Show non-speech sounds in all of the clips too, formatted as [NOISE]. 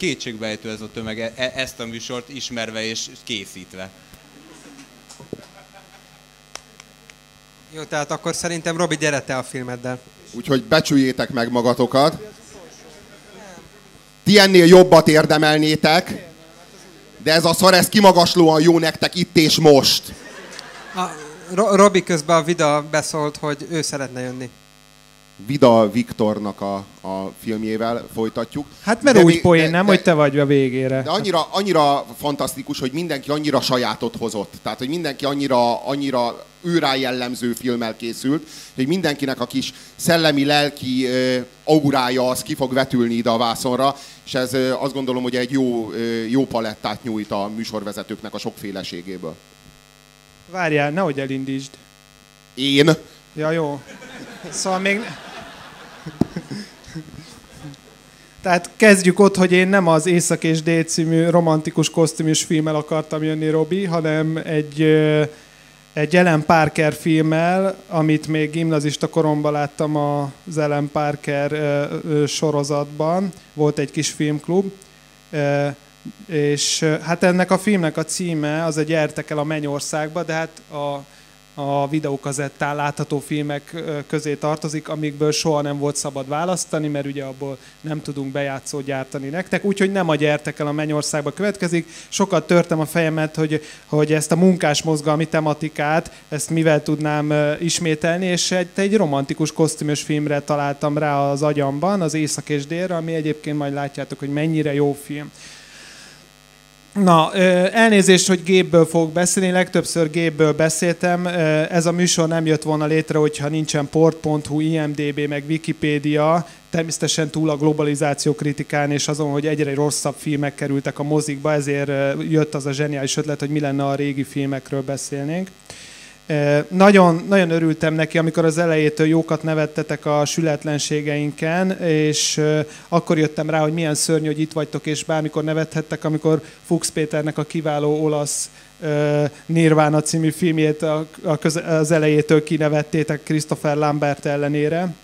kétségbejtő ez a tömeg e- e- ezt a műsort ismerve és készítve. Jó, tehát akkor szerintem Robi, gyere te a filmeddel. Úgyhogy becsüljétek meg magatokat. Ti ennél jobbat érdemelnétek, de ez a szar, ez kimagaslóan jó nektek itt és most. A, Ro- Robi közben a Vida beszólt, hogy ő szeretne jönni. Vida Viktornak a, a filmjével folytatjuk. Hát mert De úgy poén, de- nem, de- hogy te vagy a végére. De annyira, annyira fantasztikus, hogy mindenki annyira sajátot hozott. Tehát, hogy mindenki annyira, annyira őrá jellemző filmmel készült, hogy mindenkinek a kis szellemi, lelki aurája az ki fog vetülni ide a vászonra, és ez azt gondolom, hogy egy jó, jó palettát nyújt a műsorvezetőknek a sokféleségéből. Várjál, nehogy elindítsd. Én? Ja, jó. Szóval még... Tehát kezdjük ott, hogy én nem az Észak és Dél című romantikus kosztümös filmmel akartam jönni, Robi, hanem egy, egy Ellen Parker filmmel, amit még gimnazista koromban láttam az Ellen Parker sorozatban. Volt egy kis filmklub. És hát ennek a filmnek a címe az egy Gyertek el a Mennyországba, de hát a, a videókazettán látható filmek közé tartozik, amikből soha nem volt szabad választani, mert ugye abból nem tudunk bejátszót gyártani nektek, úgyhogy nem a Gyertek el a Mennyországba következik. Sokat törtem a fejemet, hogy, hogy ezt a munkás mozgalmi tematikát, ezt mivel tudnám ismételni, és egy, egy romantikus kosztümös filmre találtam rá az agyamban, az Észak és Délre, ami egyébként majd látjátok, hogy mennyire jó film. Na, elnézést, hogy gépből fogok beszélni, legtöbbször gépből beszéltem. Ez a műsor nem jött volna létre, hogyha nincsen port.hu, IMDB, meg Wikipédia. Természetesen túl a globalizáció kritikán és azon, hogy egyre rosszabb filmek kerültek a mozikba, ezért jött az a zseniális ötlet, hogy mi lenne, a régi filmekről beszélnénk. Nagyon, nagyon örültem neki, amikor az elejétől jókat nevettetek a sületlenségeinken, és akkor jöttem rá, hogy milyen szörnyű, hogy itt vagytok, és bármikor nevethettek, amikor Fuchs Péternek a kiváló olasz Nirvana című filmjét az elejétől kinevettétek Christopher Lambert ellenére.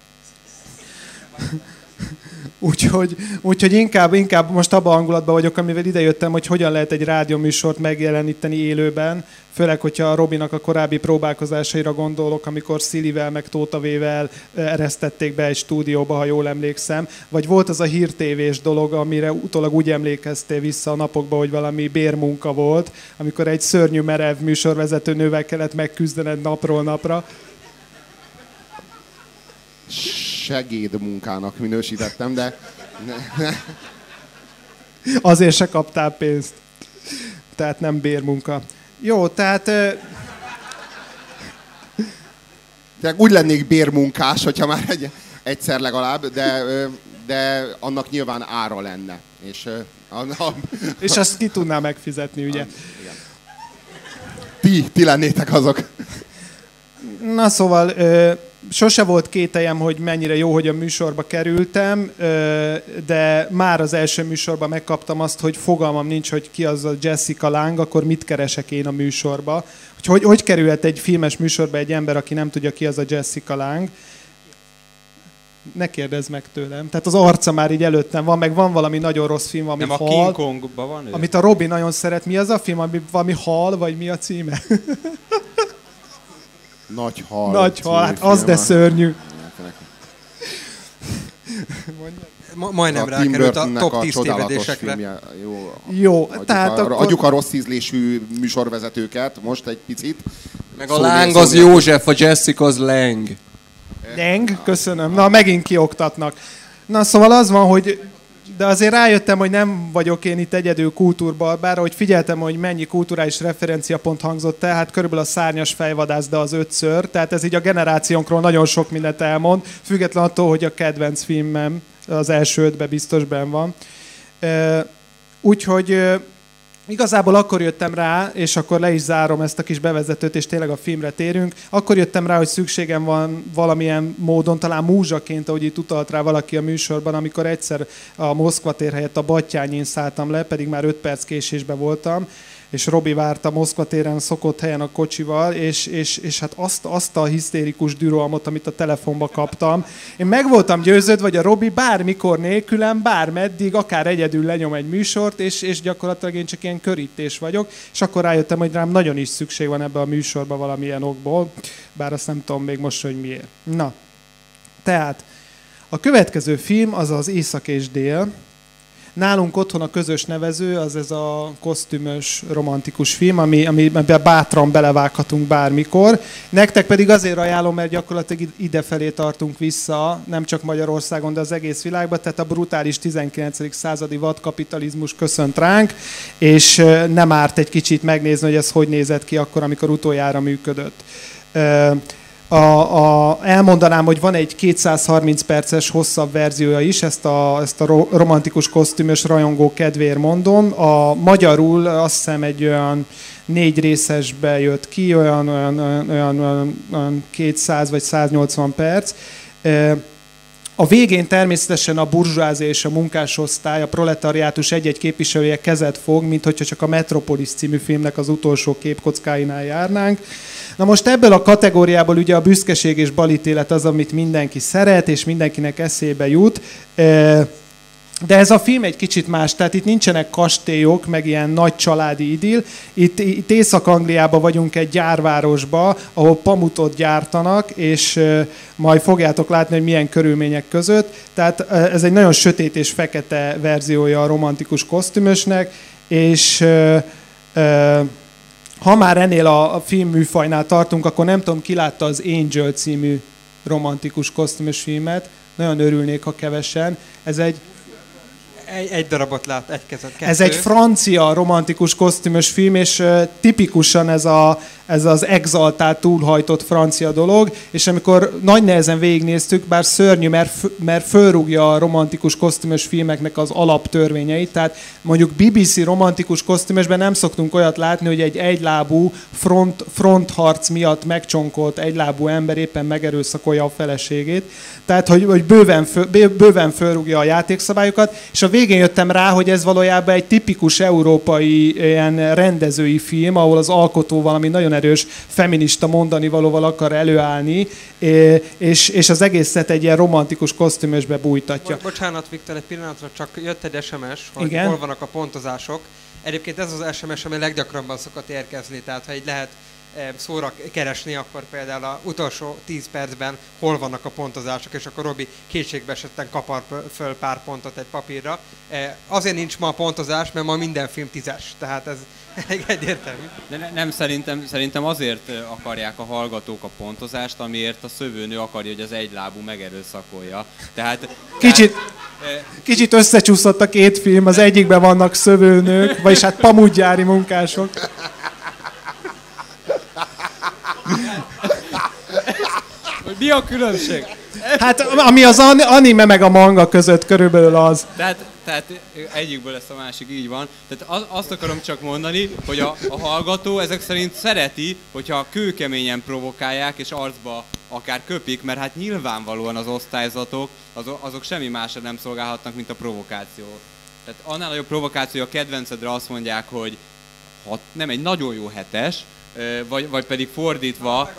Úgyhogy, úgyhogy inkább, inkább most abban a hangulatban vagyok, amivel idejöttem, hogy hogyan lehet egy rádióműsort megjeleníteni élőben, főleg, hogyha a Robinak a korábbi próbálkozásaira gondolok, amikor Szilivel meg Tótavével eresztették be egy stúdióba, ha jól emlékszem, vagy volt az a hírtévés dolog, amire utólag úgy emlékeztél vissza a napokban, hogy valami bérmunka volt, amikor egy szörnyű merev műsorvezető nővel kellett megküzdened napról napra. Segédmunkának minősítettem, de. Azért se kaptál pénzt. Tehát nem bérmunka. Jó, tehát Tehát úgy lennék bérmunkás, hogyha már egy, egyszer legalább, de, de annak nyilván ára lenne. És, a, a, és azt ki tudná megfizetni, ugye? ti, ti lennétek azok. Na szóval, sose volt kételjem, hogy mennyire jó, hogy a műsorba kerültem, de már az első műsorban megkaptam azt, hogy fogalmam nincs, hogy ki az a Jessica Lang, akkor mit keresek én a műsorba. Hogy hogy, hogy kerülhet egy filmes műsorba egy ember, aki nem tudja ki az a Jessica Lang. Ne kérdezz meg tőlem. Tehát az arca már így előttem van, meg van valami nagyon rossz film, ami Nem a hal, King Kongban van ő? amit a Robi nagyon szeret. Mi az a film, ami valami hal, vagy mi a címe? [LAUGHS] Nagy hal. Nagy hal, hát az de szörnyű. Ma- majdnem rákerült a top a 10 csodálatos tévedésekre. filmje. Jó, Jó, adjuk, tehát a, akkor... adjuk a rossz ízlésű műsorvezetőket most egy picit. Meg a Szó láng az József, a Jessica az Lang. Deng, köszönöm. Na, megint kioktatnak. Na, szóval az van, hogy de azért rájöttem, hogy nem vagyok én itt egyedül kultúrbarbár, hogy figyeltem, hogy mennyi kulturális referenciapont hangzott el, hát körülbelül a szárnyas fejvadász, de az ötször, tehát ez így a generációnkról nagyon sok mindent elmond, független attól, hogy a kedvenc filmem az első ötben biztos benn van. Úgyhogy Igazából akkor jöttem rá, és akkor le is zárom ezt a kis bevezetőt, és tényleg a filmre térünk. Akkor jöttem rá, hogy szükségem van valamilyen módon, talán múzsaként, ahogy itt utalt rá valaki a műsorban, amikor egyszer a Moszkva tér helyett a Battyányin szálltam le, pedig már 5 perc késésben voltam, és Robi várta Moszkva téren szokott helyen a kocsival, és, és, és hát azt, azt a hisztérikus dürolmot, amit a telefonba kaptam. Én meg voltam győződve, hogy a Robi bármikor nélkülem, bármeddig, akár egyedül lenyom egy műsort, és, és gyakorlatilag én csak ilyen körítés vagyok, és akkor rájöttem, hogy rám nagyon is szükség van ebbe a műsorba valamilyen okból, bár azt nem tudom még most, hogy miért. Na, tehát a következő film az az Észak és Dél, Nálunk otthon a közös nevező az ez a kosztümös, romantikus film, ami, amiben bátran belevághatunk bármikor. Nektek pedig azért ajánlom, mert gyakorlatilag idefelé tartunk vissza, nem csak Magyarországon, de az egész világban, tehát a brutális 19. századi vadkapitalizmus köszönt ránk, és nem árt egy kicsit megnézni, hogy ez hogy nézett ki akkor, amikor utoljára működött a, a, elmondanám, hogy van egy 230 perces hosszabb verziója is, ezt a, ezt a romantikus kosztümös rajongó kedvéért mondom. A magyarul azt hiszem egy olyan négy részesbe jött ki, olyan, olyan, olyan, olyan, olyan 200 vagy 180 perc. A végén természetesen a burzsázia és a munkásosztály, a proletariátus egy-egy képviselője kezet fog, mint hogyha csak a Metropolis című filmnek az utolsó képkockáinál járnánk. Na most ebből a kategóriából ugye a büszkeség és balítélet az, amit mindenki szeret, és mindenkinek eszébe jut. De ez a film egy kicsit más, tehát itt nincsenek kastélyok, meg ilyen nagy családi idill. Itt, itt Észak-Angliában vagyunk egy gyárvárosba, ahol pamutot gyártanak, és majd fogjátok látni, hogy milyen körülmények között. Tehát ez egy nagyon sötét és fekete verziója a romantikus kosztümösnek, és ha már ennél a filmműfajnál tartunk, akkor nem tudom, ki látta az Angel című romantikus kosztümös filmet. Nagyon örülnék, ha kevesen. Ez egy egy, egy darabot lát, egy kezet, kettő. Ez egy francia romantikus kosztümös film, és tipikusan ez, a, ez az exaltált, túlhajtott francia dolog, és amikor nagy nehezen végignéztük, bár szörnyű, mert, mert fölrúgja a romantikus kosztümös filmeknek az alaptörvényeit, tehát mondjuk BBC romantikus kosztümösben nem szoktunk olyat látni, hogy egy egylábú front, frontharc miatt megcsonkolt egylábú ember éppen megerőszakolja a feleségét, tehát hogy, hogy bőven, föl, bőven fölrúgja a játékszabályokat, és a végén jöttem rá, hogy ez valójában egy tipikus európai ilyen rendezői film, ahol az alkotó valami nagyon erős feminista mondani valóval akar előállni, és, és az egészet egy ilyen romantikus kosztümösbe bújtatja. Bocsánat, Viktor, egy pillanatra csak jött egy SMS, hogy Igen? hol vannak a pontozások. Egyébként ez az SMS, ami leggyakrabban szokott érkezni, tehát ha így lehet szóra keresni, akkor például a utolsó 10 percben hol vannak a pontozások, és akkor Robi kétségbe esetten kapar föl pár pontot egy papírra. Azért nincs ma a pontozás, mert ma minden film tízes, tehát ez [LAUGHS] elég egyértelmű. De ne, nem, szerintem, szerintem azért akarják a hallgatók a pontozást, amiért a szövőnő akarja, hogy az egylábú megerőszakolja. Tehát, kicsit, tehát, kicsit összecsúszott a két film, az egyikben vannak szövőnők, vagyis hát pamudgyári munkások. Hogy mi a különbség? Hát ami az anime meg a manga között körülbelül az. Tehát, tehát egyikből lesz a másik, így van. Tehát azt akarom csak mondani, hogy a, a hallgató ezek szerint szereti, hogyha kőkeményen provokálják, és arcba akár köpik, mert hát nyilvánvalóan az osztályzatok, azok, azok semmi másra nem szolgálhatnak, mint a provokáció. Tehát annál nagyobb provokáció a kedvencedre azt mondják, hogy hat, nem egy nagyon jó hetes, vagy, vagy pedig fordítva.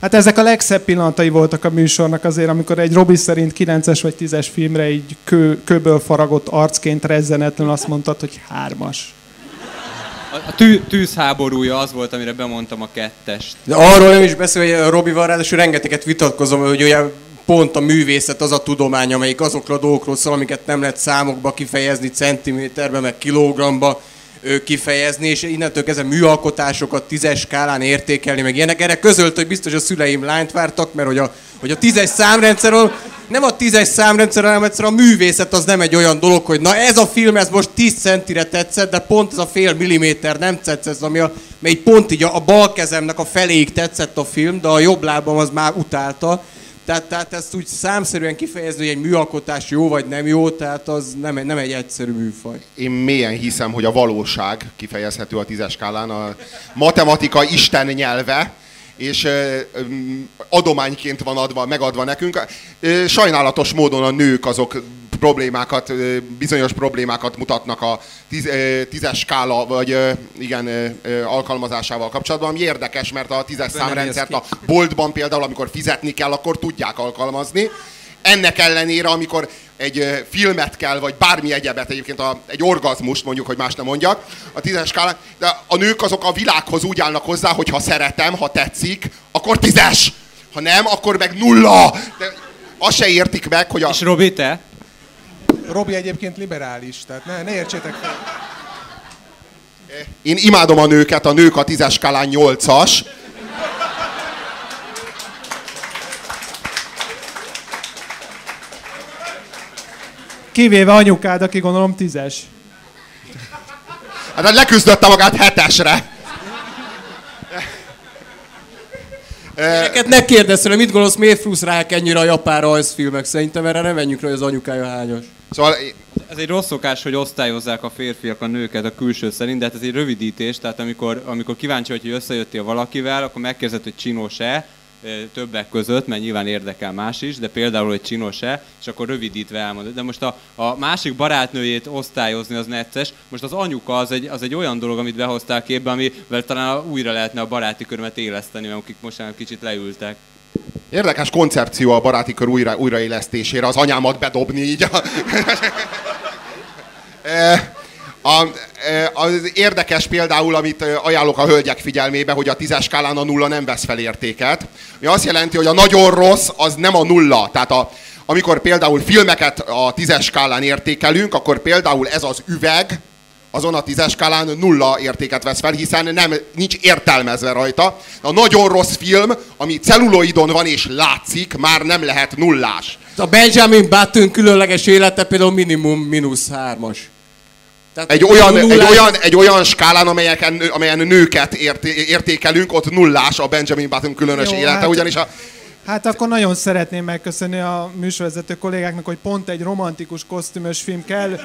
Hát ezek a legszebb pillanatai voltak a műsornak azért, amikor egy Robi szerint 9-es vagy 10-es filmre így kő, kőből faragott arcként rezzenetlen azt mondtad, hogy hármas. A tű, tűzháborúja az volt, amire bemondtam a kettest. De arról nem is beszél, hogy a Robival ráadásul rengeteget vitatkozom, hogy ugye pont a művészet az a tudomány, amelyik azokról a dolgokról szól, amiket nem lehet számokba kifejezni, centiméterbe, meg kilogramba kifejezni, és innentől kezdve műalkotásokat tízes skálán értékelni, meg ilyenek. Erre közölt, hogy biztos a szüleim lányt vártak, mert hogy a, hogy a tízes számrendszerről, nem a tízes számrendszer, hanem egyszer a művészet az nem egy olyan dolog, hogy na ez a film, ez most 10 centire tetszett, de pont ez a fél milliméter nem tetszett, ami a, mely pont így a, a bal kezemnek a feléig tetszett a film, de a jobb lábam az már utálta. Tehát, tehát ezt úgy számszerűen kifejezni, hogy egy műalkotás jó vagy nem jó, tehát az nem, nem egy egyszerű műfaj. Én mélyen hiszem, hogy a valóság kifejezhető a tízes skálán, a matematika isten nyelve, és adományként van adva, megadva nekünk. Sajnálatos módon a nők azok problémákat, bizonyos problémákat mutatnak a tíz, tízes skála, vagy igen, alkalmazásával kapcsolatban, ami érdekes, mert a tízes számrendszert a boltban például, amikor fizetni kell, akkor tudják alkalmazni. Ennek ellenére, amikor egy filmet kell, vagy bármi egyebet, egyébként a, egy orgazmust, mondjuk, hogy más nem mondjak, a tízes skálán, de a nők azok a világhoz úgy állnak hozzá, hogy ha szeretem, ha tetszik, akkor tízes! Ha nem, akkor meg nulla! De azt se értik meg, hogy a... És Robi, te? Robi egyébként liberális, tehát ne, ne értsétek fel. Én imádom a nőket, a nők a tízes skálán nyolcas. Kivéve anyukád, aki gondolom tízes. Hát leküzdötte magát hetesre. Ezeket ne kérdezz hogy mit gondolsz, miért frusztrálják ennyire a japán rajzfilmek? Szerintem erre nem menjünk rá, hogy az anyukája hányos. Szóval... Ez egy rossz szokás, hogy osztályozzák a férfiak a nőket a külső szerint, de hát ez egy rövidítés, tehát amikor, amikor kíváncsi vagy, hogy összejöttél valakivel, akkor megkérdezed, hogy csinos-e, többek között, mert nyilván érdekel más is, de például, hogy csinos-e, és akkor rövidítve elmondod. De most a, a másik barátnőjét osztályozni az necces, most az anyuka az egy, az egy olyan dolog, amit behozták képbe, amivel talán újra lehetne a baráti körömet éleszteni, mert akik most már kicsit leültek. Érdekes koncepció a baráti kör újra, újraélesztésére, az anyámat bedobni így. A... [LAUGHS] A, az érdekes például, amit ajánlok a hölgyek figyelmébe, hogy a tízes skálán a nulla nem vesz fel értéket. Ami azt jelenti, hogy a nagyon rossz az nem a nulla. Tehát a, amikor például filmeket a tízes skálán értékelünk, akkor például ez az üveg, azon a tízes skálán nulla értéket vesz fel, hiszen nem, nincs értelmezve rajta. A nagyon rossz film, ami celluloidon van és látszik, már nem lehet nullás. A Benjamin Button különleges élete például minimum mínusz hármas. Tehát egy olyan, egy, olyan, egy olyan skálán, amelyeken, amelyen nőket érté, értékelünk, ott nullás a Benjamin Button különös Jó, élete, hát, ugyanis a... Hát akkor nagyon szeretném megköszönni a műsorvezető kollégáknak, hogy pont egy romantikus kosztümös film kell,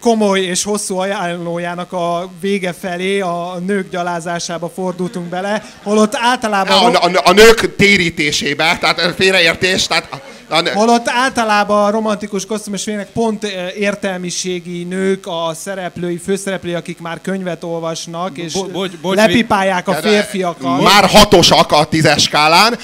komoly és hosszú ajánlójának a vége felé a nők gyalázásába fordultunk bele, holott általában... A, a, a nők térítésébe, tehát félreértés, tehát Holott általában a romantikus kosztümös filmnek pont értelmiségi nők, a szereplői, főszereplői, akik már könyvet olvasnak, és bo- bocs, bocs, lepipálják a férfiakat. Már hatosak a tízes skálán.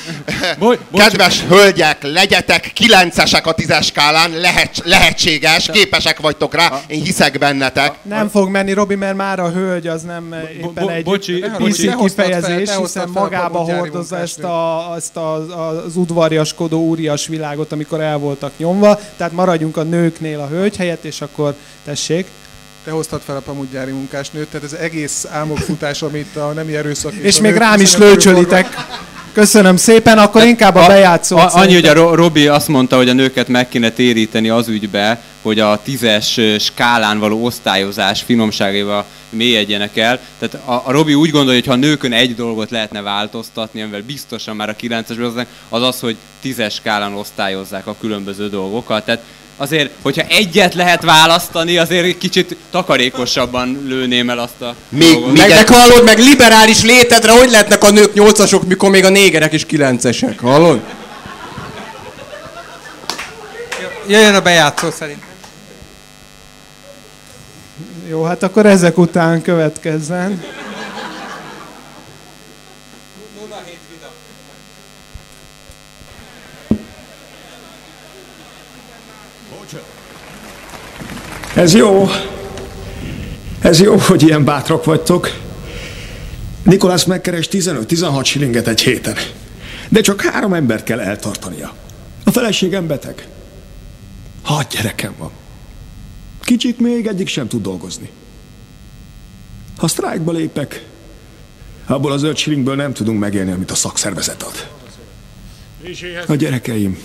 Bocs, bocs. Kedves hölgyek, legyetek kilencesek a tízes skálán, lehet, lehetséges, képesek vagytok rá, én hiszek bennetek. Nem fog menni, Robi, mert már a hölgy az nem éppen egy bocsi, PC kifejezés, hiszen magába hordozza ezt, a, ezt az, az udvariaskodó úrias világ világot, amikor el voltak nyomva, tehát maradjunk a nőknél a hölgy helyett, és akkor tessék. Te hoztad fel a pamutgyári munkásnőt, tehát ez egész álmokfutás, amit a nemi erőszak... És, és még rám is lőcsölitek. Köszönöm szépen, akkor inkább a, bejátszó. Annyi, hogy a Robi azt mondta, hogy a nőket meg kéne téríteni az ügybe, hogy a tízes skálán való osztályozás finomságaival mélyedjenek el. Tehát a, a Robi úgy gondolja, hogy ha a nőkön egy dolgot lehetne változtatni, amivel biztosan már a 9-es az az, hogy tízes skálán osztályozzák a különböző dolgokat. Tehát azért, hogyha egyet lehet választani, azért egy kicsit takarékosabban lőném el azt a még, dolgot. Meg, meg hallod, meg liberális létedre, hogy lehetnek a nők nyolcasok, mikor még a négerek is kilencesek, hallod? Jöjjön a bejátszó szerint. Jó, hát akkor ezek után következzen. Ez jó. Ez jó, hogy ilyen bátrak vagytok. Nikolász megkeres 15-16 silinget egy héten. De csak három embert kell eltartania. A feleségem beteg. Hat gyerekem van. Kicsik még egyik sem tud dolgozni. Ha sztrájkba lépek, abból az öt shillingből nem tudunk megélni, amit a szakszervezet ad. A gyerekeim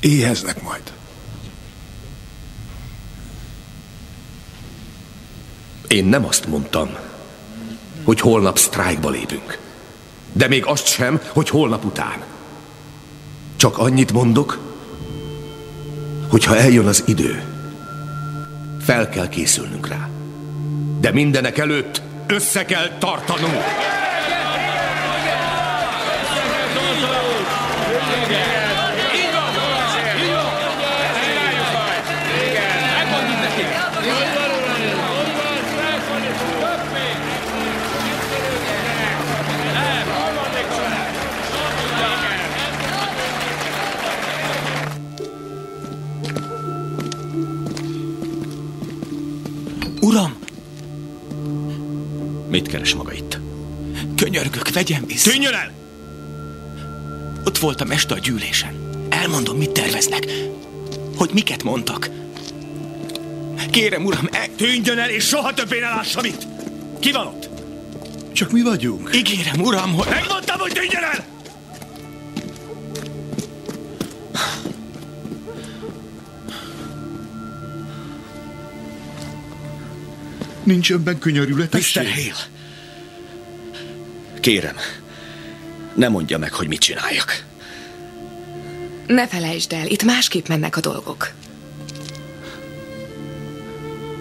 éheznek majd. Én nem azt mondtam, hogy holnap sztrájkba lépünk. De még azt sem, hogy holnap után. Csak annyit mondok, hogyha eljön az idő, fel kell készülnünk rá. De mindenek előtt össze kell tartanunk. Uram! Mit keres maga itt? Könyörgök, vegyem vissza. Tűnjön el! Ott voltam este a gyűlésen. Elmondom, mit terveznek. Hogy miket mondtak. Kérem, uram, e... Tűnjön el, és soha többé ne lássam itt! Ki van ott? Csak mi vagyunk. Ígérem, uram, hogy... Megmondtam, hogy tűnjön el! Nincs önben könyörületesség? Mr. Hale! Kérem, ne mondja meg, hogy mit csináljak. Ne felejtsd el, itt másképp mennek a dolgok.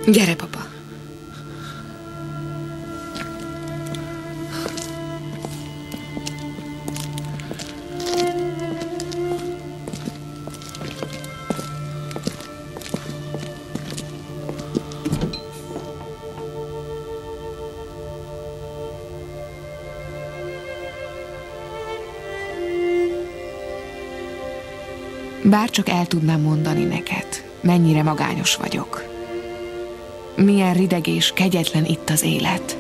Gyere, papa. Bár csak el tudnám mondani neked, mennyire magányos vagyok. Milyen rideg és kegyetlen itt az élet.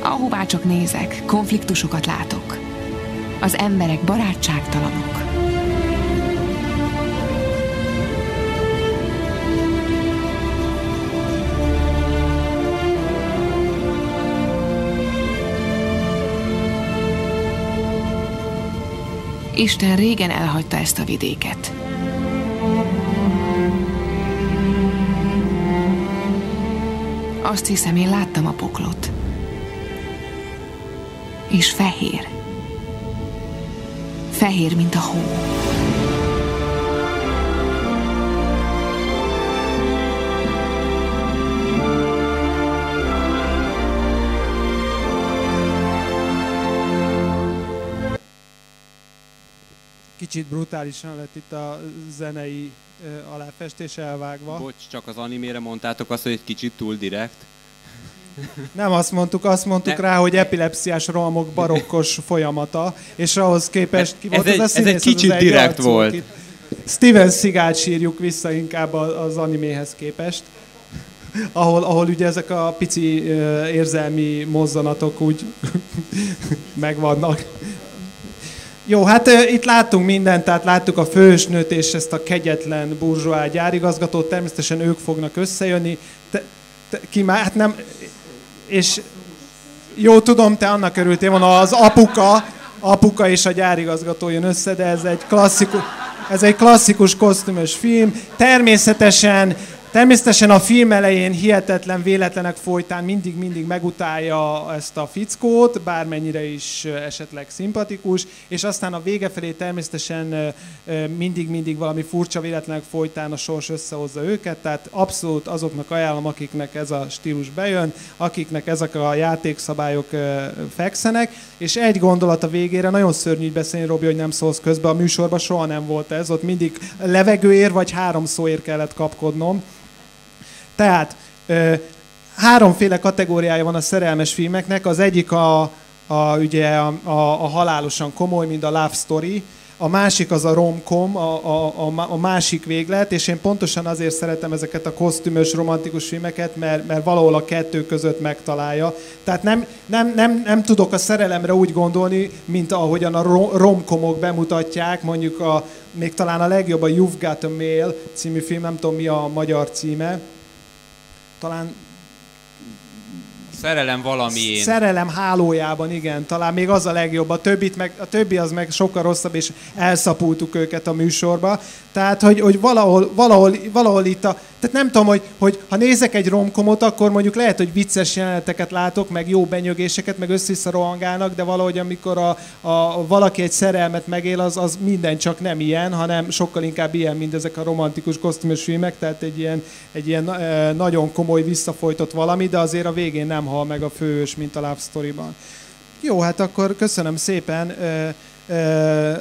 Ahová csak nézek, konfliktusokat látok. Az emberek barátságtalanok. Isten régen elhagyta ezt a vidéket. Azt hiszem, én láttam a poklot. És fehér. Fehér, mint a hó. Kicsit brutálisan lett itt a zenei aláfestés elvágva. Bocs, csak az animére mondtátok azt, hogy egy kicsit túl direkt. Nem azt mondtuk, azt mondtuk Ne. rá, hogy epilepsziás rohamok barokkos folyamata, és ahhoz képest ki Ez volt egy- az a ez egy kicsit az direkt volt. Steven Seagal sírjuk vissza inkább az animéhez képest, ahol, ahol ugye ezek a pici érzelmi mozzanatok úgy [LAUGHS] megvannak. Jó, hát itt láttunk mindent, tehát láttuk a fősnőt és ezt a kegyetlen burzsóá gyárigazgatót, természetesen ők fognak összejönni. Te, te, ki már, hát nem, és jó, tudom, te annak örültél volna, az apuka, apuka és a gyárigazgató jön össze, de ez egy klasszikus, ez egy klasszikus kosztümös film. Természetesen, természetesen a film elején hihetetlen véletlenek folytán mindig-mindig megutálja ezt a fickót, bármennyire is esetleg szimpatikus, és aztán a vége felé természetesen mindig-mindig valami furcsa véletlenek folytán a sors összehozza őket, tehát abszolút azoknak ajánlom, akiknek ez a stílus bejön, akiknek ezek a játékszabályok fekszenek, és egy gondolat a végére, nagyon szörnyű így beszélni, Robi, hogy nem szólsz közbe, a műsorban soha nem volt ez, ott mindig levegőért vagy három szóért kellett kapkodnom. Tehát háromféle kategóriája van a szerelmes filmeknek. Az egyik a, a, ugye a, a, a halálosan komoly, mint a Love Story, a másik az a romcom, a, a, a, a másik véglet, és én pontosan azért szeretem ezeket a kosztümös, romantikus filmeket, mert, mert valahol a kettő között megtalálja. Tehát nem, nem, nem, nem tudok a szerelemre úgy gondolni, mint ahogyan a ro- romkomok bemutatják, mondjuk a, még talán a legjobb a You've Got a Mail című film, nem tudom mi a magyar címe, talán Szerelem valamién. Szerelem hálójában, igen, talán még az a legjobb. A, többit meg, a többi az meg sokkal rosszabb, és elszapultuk őket a műsorba. Tehát, hogy, hogy valahol, valahol, valahol itt a... Tehát nem tudom, hogy, hogy ha nézek egy romkomot, akkor mondjuk lehet, hogy vicces jeleneteket látok, meg jó benyögéseket, meg össze rohangálnak, de valahogy amikor a, a, valaki egy szerelmet megél, az, az minden csak nem ilyen, hanem sokkal inkább ilyen, mint ezek a romantikus kosztümös filmek, tehát egy ilyen, egy ilyen eh, nagyon komoly, visszafolytott valami, de azért a végén nem hal meg a főhős, mint a Love Story-ban. Jó, hát akkor köszönöm szépen. Ö, ö,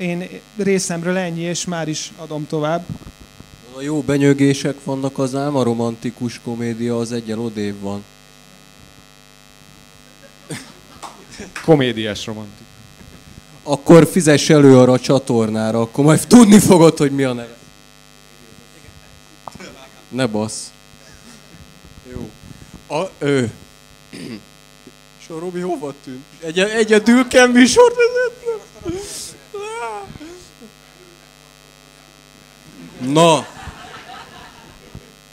én részemről ennyi, és már is adom tovább. A jó benyögések vannak, az ám a romantikus komédia az egyen odébb van. [LAUGHS] Komédiás romantik. Akkor fizess elő arra a csatornára, akkor majd tudni fogod, hogy mi a neve. Ne bassz. Jó. A, ő. És a Robi hova tűnt? Egy, egyedül kell műsort vezetni? Na.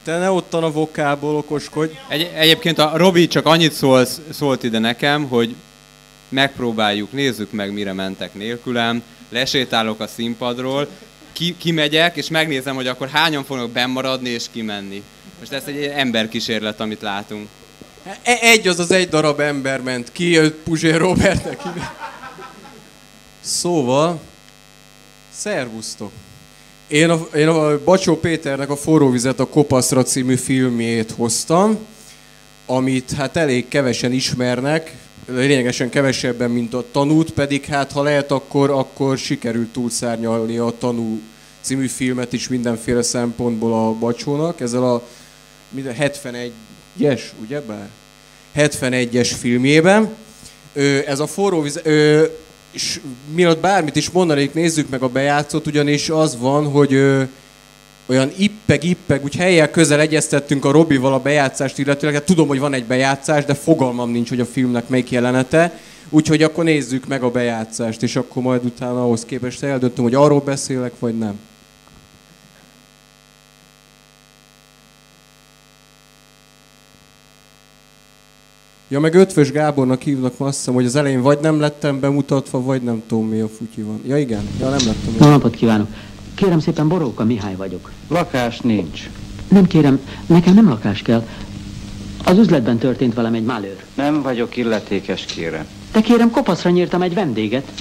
Te ne ottan a vokából okoskodj. Egy, egyébként a Robi csak annyit szól, szólt ide nekem, hogy megpróbáljuk, nézzük meg, mire mentek nélkülem, lesétálok a színpadról, ki, kimegyek, és megnézem, hogy akkor hányan fognak bennmaradni és kimenni. Most ez egy emberkísérlet, amit látunk. E- egy az az egy darab ember ment ki, Puzsér Robertnek. Szóval, szervusztok! Én a, én a Bacsó Péternek a Forró vizet a Kopaszra című filmjét hoztam, amit hát elég kevesen ismernek, lényegesen kevesebben, mint a tanút, pedig hát ha lehet, akkor, akkor sikerült túlszárnyalni a tanú című filmet is mindenféle szempontból a Bacsónak. Ezzel a 71-es, ugyebár? 71-es filmjében. Ez a forró víz, és mielőtt bármit is mondanék, nézzük meg a bejátszót, ugyanis az van, hogy ö, olyan ippeg-ippeg, úgy helyek közel egyeztettünk a Robival a bejátszást, illetőleg hát tudom, hogy van egy bejátszás, de fogalmam nincs, hogy a filmnek melyik jelenete. Úgyhogy akkor nézzük meg a bejátszást, és akkor majd utána ahhoz képest eldöntöm, hogy arról beszélek, vagy nem. Ja, meg Ötvös Gábornak hívnak, azt hiszem, hogy az elején vagy nem lettem bemutatva, vagy nem tudom mi a futyi van. Ja igen, ja nem lettem. Jó napot kívánok! Kérem szépen, Boróka Mihály vagyok. Lakás nincs. Nem kérem, nekem nem lakás kell. Az üzletben történt velem egy malőr. Nem vagyok illetékes, kérem. De kérem, kopaszra nyírtam egy vendéget.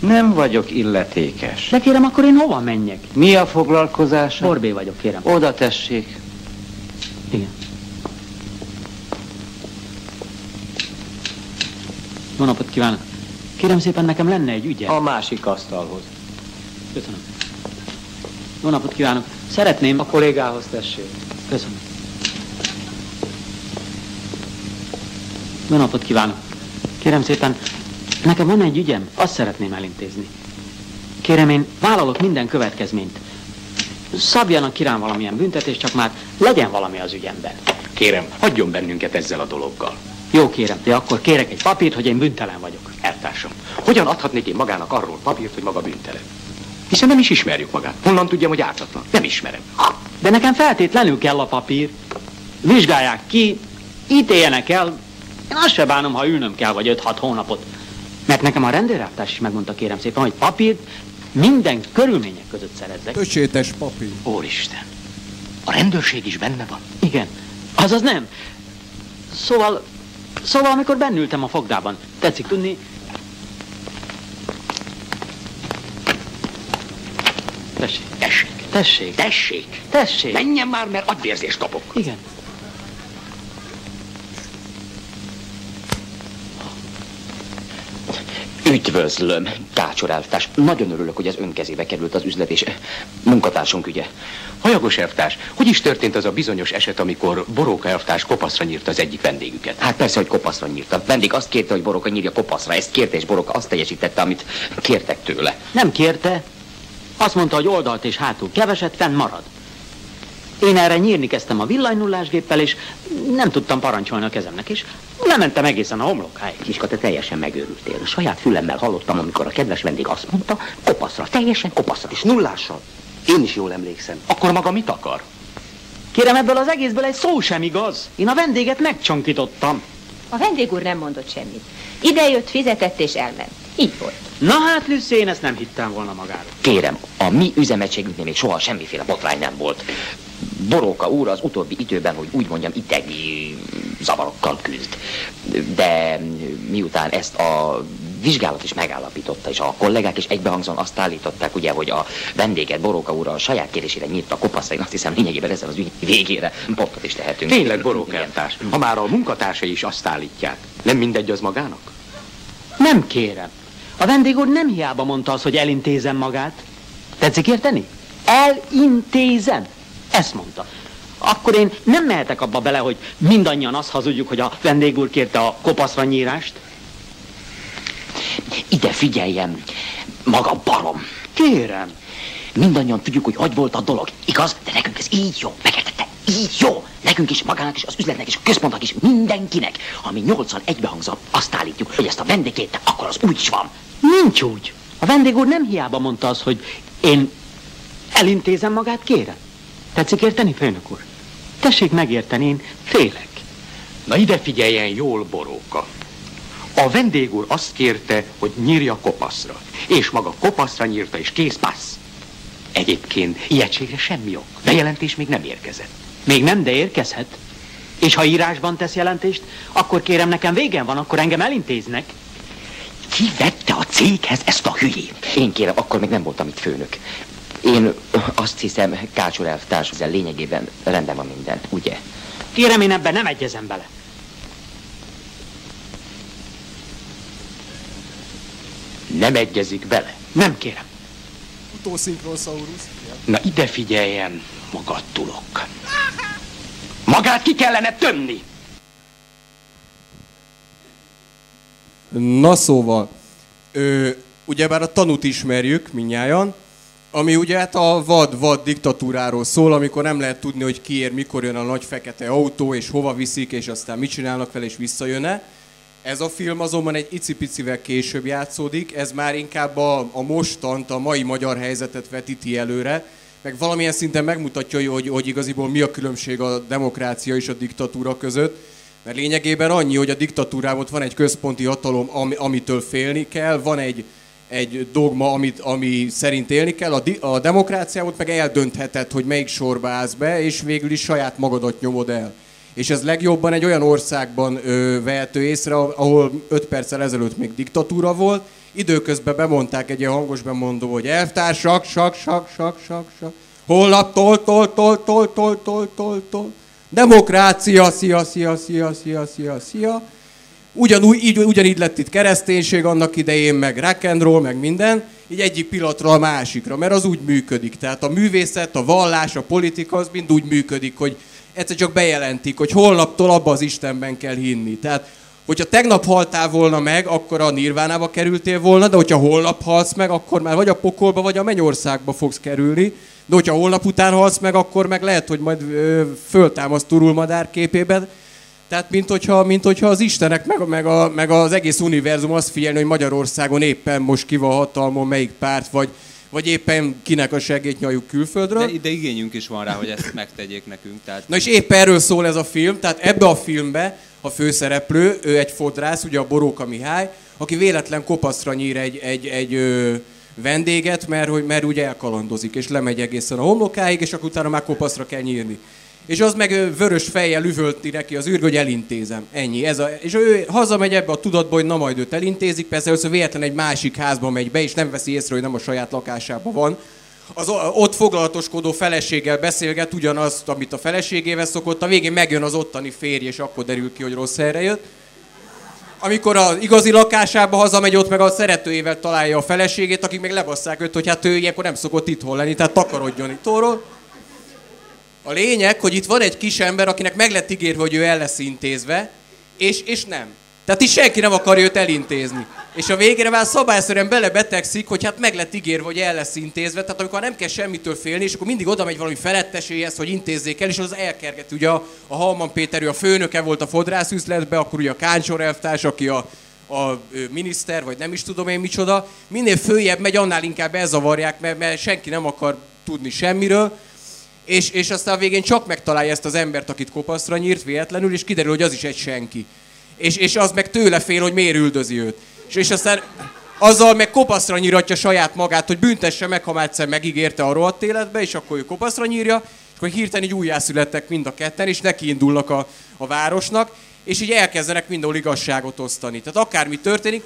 Nem vagyok illetékes. De kérem, akkor én hova menjek? Mi a foglalkozása? Borbé vagyok, kérem. Oda tessék. Igen. Jó napot kívánok! Kérem szépen, nekem lenne egy ügye. A másik asztalhoz. Köszönöm. Jó napot kívánok! Szeretném... A kollégához tessék. Köszönöm. Jó napot kívánok! Kérem szépen, nekem van egy ügyem, azt szeretném elintézni. Kérem, én vállalok minden következményt. Szabjanak ki rám valamilyen büntetést, csak már legyen valami az ügyemben. Kérem, hagyjon bennünket ezzel a dologgal. Jó kérem, de akkor kérek egy papírt, hogy én büntelen vagyok. Eltársam, hogyan adhatnék én magának arról papírt, hogy maga büntelen? Hiszen nem is ismerjük magát. Honnan tudjam, hogy ártatlan? Nem ismerem. De nekem feltétlenül kell a papír. Vizsgálják ki, ítéljenek el. Én azt se bánom, ha ülnöm kell, vagy 5-6 hónapot. Mert nekem a rendőrátás is megmondta, kérem szépen, hogy papírt minden körülmények között szerezzek. Pöcsétes papír. Úristen, a rendőrség is benne van? Igen. Azaz nem. Szóval Szóval, amikor bennültem a fogdában, tetszik tudni, Tessék. Tessék. Tessék. Tessék. Tessék. Menjen már, mert agyvérzést kapok. Igen. Üdvözlöm, Kácsor elvtárs. Nagyon örülök, hogy az ön kezébe került az üzlet, és munkatársunk ügye. Hajagos elvtárs, hogy is történt az a bizonyos eset, amikor Boróka elvtárs kopaszra nyírta az egyik vendégüket? Hát persze, hogy kopaszra nyírta. Vendég azt kérte, hogy Boróka nyírja kopaszra. Ezt kérte, és Boróka azt teljesítette, amit kértek tőle. Nem kérte. Azt mondta, hogy oldalt és hátul keveset, fenn marad. Én erre nyírni kezdtem a villanynullásgéppel, és nem tudtam parancsolni a kezemnek, és lementem egészen a homlokáig. Kiska, te teljesen megőrültél. A saját fülemmel hallottam, amikor a kedves vendég azt mondta, kopaszra, teljesen kopaszra. És nullással. Én is jól emlékszem. Akkor maga mit akar? Kérem, ebből az egészből egy szó sem igaz. Én a vendéget megcsonkítottam. A vendég úr nem mondott semmit. Ide jött, fizetett és elment. Így volt. Na hát, Lüsszi, én ezt nem hittem volna magára. Kérem, a mi üzemegységünknél még soha semmiféle botrány nem volt. Boróka úr az utóbbi időben, hogy úgy mondjam, idegi zavarokkal küzd. De miután ezt a vizsgálat is megállapította, és a kollégák is egybehangzóan azt állították, ugye, hogy a vendéget Boróka úr a saját kérésére nyírta a kopaszra, én azt hiszem lényegében ezzel az ügy végére pontot is tehetünk. Tényleg Boróka ha már a munkatársai is azt állítják, nem mindegy az magának? Nem kérem. A vendég úr nem hiába mondta azt, hogy elintézem magát. Tetszik érteni? Elintézem. Ezt mondta. Akkor én nem mehetek abba bele, hogy mindannyian azt hazudjuk, hogy a vendég úr kérte a kopaszra nyírást. Ide figyeljem, maga barom. Kérem. Mindannyian tudjuk, hogy hogy volt a dolog, igaz? De nekünk ez így jó, megértette? Így jó. Nekünk is, magának is, az üzletnek is, a központnak is, mindenkinek. Ami nyolcan egybehangzó, azt állítjuk, hogy ezt a vendégét, akkor az úgy is van. Nincs úgy. A vendég úr nem hiába mondta az, hogy én elintézem magát, kérem. Tetszik érteni, főnök úr? Tessék megérteni, én félek. Na ide figyeljen jól, boróka. A vendég úr azt kérte, hogy nyírja kopaszra. És maga kopaszra nyírta, és kész passz. Egyébként ilyetségre semmi ok. Bejelentés még nem érkezett. Még nem, de érkezhet. És ha írásban tesz jelentést, akkor kérem nekem végem van, akkor engem elintéznek. Ki vette a céghez ezt a hülyét? Én kérem, akkor még nem voltam itt főnök. Én azt hiszem, Kácsor elvtárs, ezzel lényegében rendben van minden, ugye? Kérem, én ebben nem egyezem bele. Nem egyezik bele. Nem kérem. Utószinkronsaurus. Na ide figyeljen, magadtulok. Magát ki kellene tömni. Na szóval, ö, ugyebár a tanút ismerjük minnyáján, ami ugye hát a vad-vad diktatúráról szól, amikor nem lehet tudni, hogy kiér, mikor jön a nagy fekete autó, és hova viszik, és aztán mit csinálnak vele, és visszajön-e. Ez a film azonban egy icipicivel később játszódik, ez már inkább a, a mostant, a mai magyar helyzetet vetíti előre, meg valamilyen szinten megmutatja, hogy, hogy igaziból mi a különbség a demokrácia és a diktatúra között. Mert lényegében annyi, hogy a diktatúrában ott van egy központi hatalom, ami, amitől félni kell, van egy, egy dogma, amit, ami szerint élni kell, a, di, a demokráciámat meg eldöntheted, hogy melyik sorba állsz be, és végül is saját magadat nyomod el. És ez legjobban egy olyan országban ö, vehető észre, ahol 5 perccel ezelőtt még diktatúra volt, időközben bemondták egy ilyen hangos bemondó, hogy elvtársak, sak, sak, sak, sak, sak. Holnaptól, tol, tol, tol, tol, tol, tol, tol. Demokrácia, szia, szia, szia, szia, szia, szia. Ugyanúgy, így, ugyanígy lett itt kereszténység annak idején, meg rock and roll, meg minden, így egyik pillanatra a másikra, mert az úgy működik. Tehát a művészet, a vallás, a politika, az mind úgy működik, hogy egyszer csak bejelentik, hogy holnaptól abba az Istenben kell hinni. Tehát, hogyha tegnap haltál volna meg, akkor a nirvánába kerültél volna, de hogyha holnap halsz meg, akkor már vagy a pokolba, vagy a mennyországba fogsz kerülni. De hogyha holnap után halsz meg, akkor meg lehet, hogy majd ö, föltámaszt turulmadár képében. Tehát, mint hogyha, mint hogyha az Istenek, meg, meg, a, meg az egész univerzum azt figyelni, hogy Magyarországon éppen most ki van hatalmon, melyik párt, vagy, vagy éppen kinek a segét nyaljuk külföldről. De, de igényünk is van rá, hogy ezt megtegyék nekünk. Tehát... Na és épp erről szól ez a film, tehát ebbe a filmbe a főszereplő, ő egy fodrász, ugye a Boróka Mihály, aki véletlen kopaszra nyír egy, egy, egy ö, vendéget, mert, hogy, mert ugye elkalandozik, és lemegy egészen a homlokáig, és akkor utána már kopaszra kell nyírni. És az meg vörös fejjel üvölti neki az űrg, hogy elintézem. Ennyi. Ez a, és ő hazamegy ebbe a tudatba, hogy na majd őt elintézik, persze először véletlen egy másik házba megy be, és nem veszi észre, hogy nem a saját lakásában van. Az ott foglalatoskodó feleséggel beszélget ugyanazt, amit a feleségével szokott, a végén megjön az ottani férj, és akkor derül ki, hogy rossz helyre jött amikor az igazi lakásába hazamegy, ott meg a szeretőjével találja a feleségét, akik meg lebasszák őt, hogy hát ő ilyenkor nem szokott itthon lenni, tehát takarodjon itt A lényeg, hogy itt van egy kis ember, akinek meg lett ígérve, hogy ő el lesz intézve, és, és nem. Tehát is senki nem akarja őt elintézni. És a végére már szabályszerűen belebetegszik, hogy hát meg lett ígérve, hogy el lesz intézve. Tehát amikor nem kell semmitől félni, és akkor mindig oda megy valami feletteséhez, hogy intézzék el, és az elkerget. Ugye a, a Halman Péter, ő a főnöke volt a fodrászüzletbe, akkor ugye a Káncsor elvtárs, aki a, a miniszter, vagy nem is tudom én micsoda. Minél följebb megy, annál inkább elzavarják, mert, mert senki nem akar tudni semmiről. És, és aztán a végén csak megtalálja ezt az embert, akit kopaszra nyírt véletlenül, és kiderül, hogy az is egy senki és, és az meg tőle fél, hogy miért üldözi őt. És, és aztán azzal meg kopaszra nyíratja saját magát, hogy büntesse meg, ha már egyszer megígérte a rohadt életbe, és akkor ő kopaszra nyírja, és akkor hirtelen így újjászülettek mind a ketten, és neki indulnak a, a városnak, és így elkezdenek mindenhol igazságot osztani. Tehát akármi történik,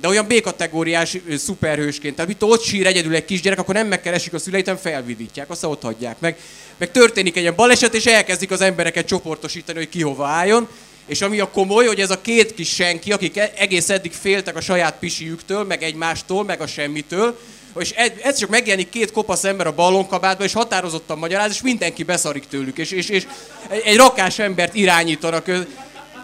de olyan B-kategóriás szuperhősként. Tehát itt ott sír egyedül egy kisgyerek, akkor nem megkeresik a szüleit, hanem felvidítják, aztán ott hagyják meg. Meg történik egy ilyen baleset, és elkezdik az embereket csoportosítani, hogy ki hova álljon, és ami a komoly, hogy ez a két kis senki, akik e- egész eddig féltek a saját pisiüktől, meg egymástól, meg a semmitől, és ez csak megjelenik két kopasz ember a ballonkabátban, és határozottan magyaráz, és mindenki beszarik tőlük, és, és, és egy, rakás embert irányítanak.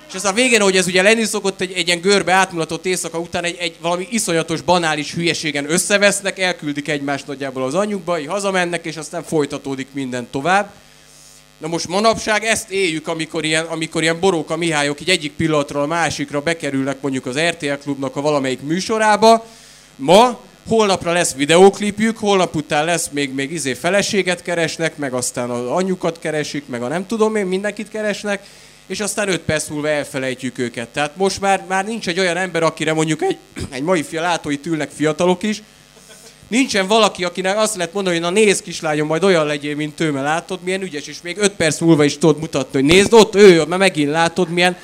És az a végén, hogy ez ugye lenni szokott, egy, egy ilyen görbe átmulatott éjszaka után egy, egy valami iszonyatos, banális hülyeségen összevesznek, elküldik egymást nagyjából az anyjukba, így hazamennek, és aztán folytatódik minden tovább. Na most manapság ezt éljük, amikor ilyen, amikor ilyen Boróka Mihályok így egyik pillanatról a másikra bekerülnek mondjuk az RTL klubnak a valamelyik műsorába. Ma holnapra lesz videóklipjük, holnap után lesz még, még izé feleséget keresnek, meg aztán az anyukat keresik, meg a nem tudom én, mindenkit keresnek, és aztán 5 perc múlva elfelejtjük őket. Tehát most már, már nincs egy olyan ember, akire mondjuk egy, egy mai fia látói ülnek fiatalok is, Nincsen valaki, akinek azt lehet mondani, hogy na nézd kislányom, majd olyan legyél, mint ő, mert látod, milyen ügyes, és még 5 perc múlva is tudod mutatni, hogy nézd ott, ő, mert megint látod, milyen,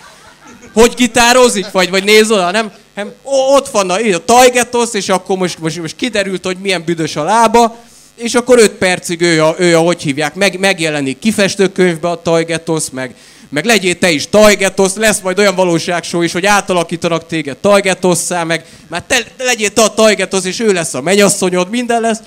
hogy gitározik, vagy, vagy nézd oda, nem? nem ó, ott van a, a tajgetosz, és akkor most, most, most kiderült, hogy milyen büdös a lába, és akkor 5 percig ő a, ő a hogy hívják, meg, megjelenik kifestőkönyvbe a tajgetosz, meg, meg legyél te is tajgetosz, lesz majd olyan valóságsó is, hogy átalakítanak téged tajgetosszá, meg már te legyél te a tajgetosz, és ő lesz a menyasszonyod, minden lesz.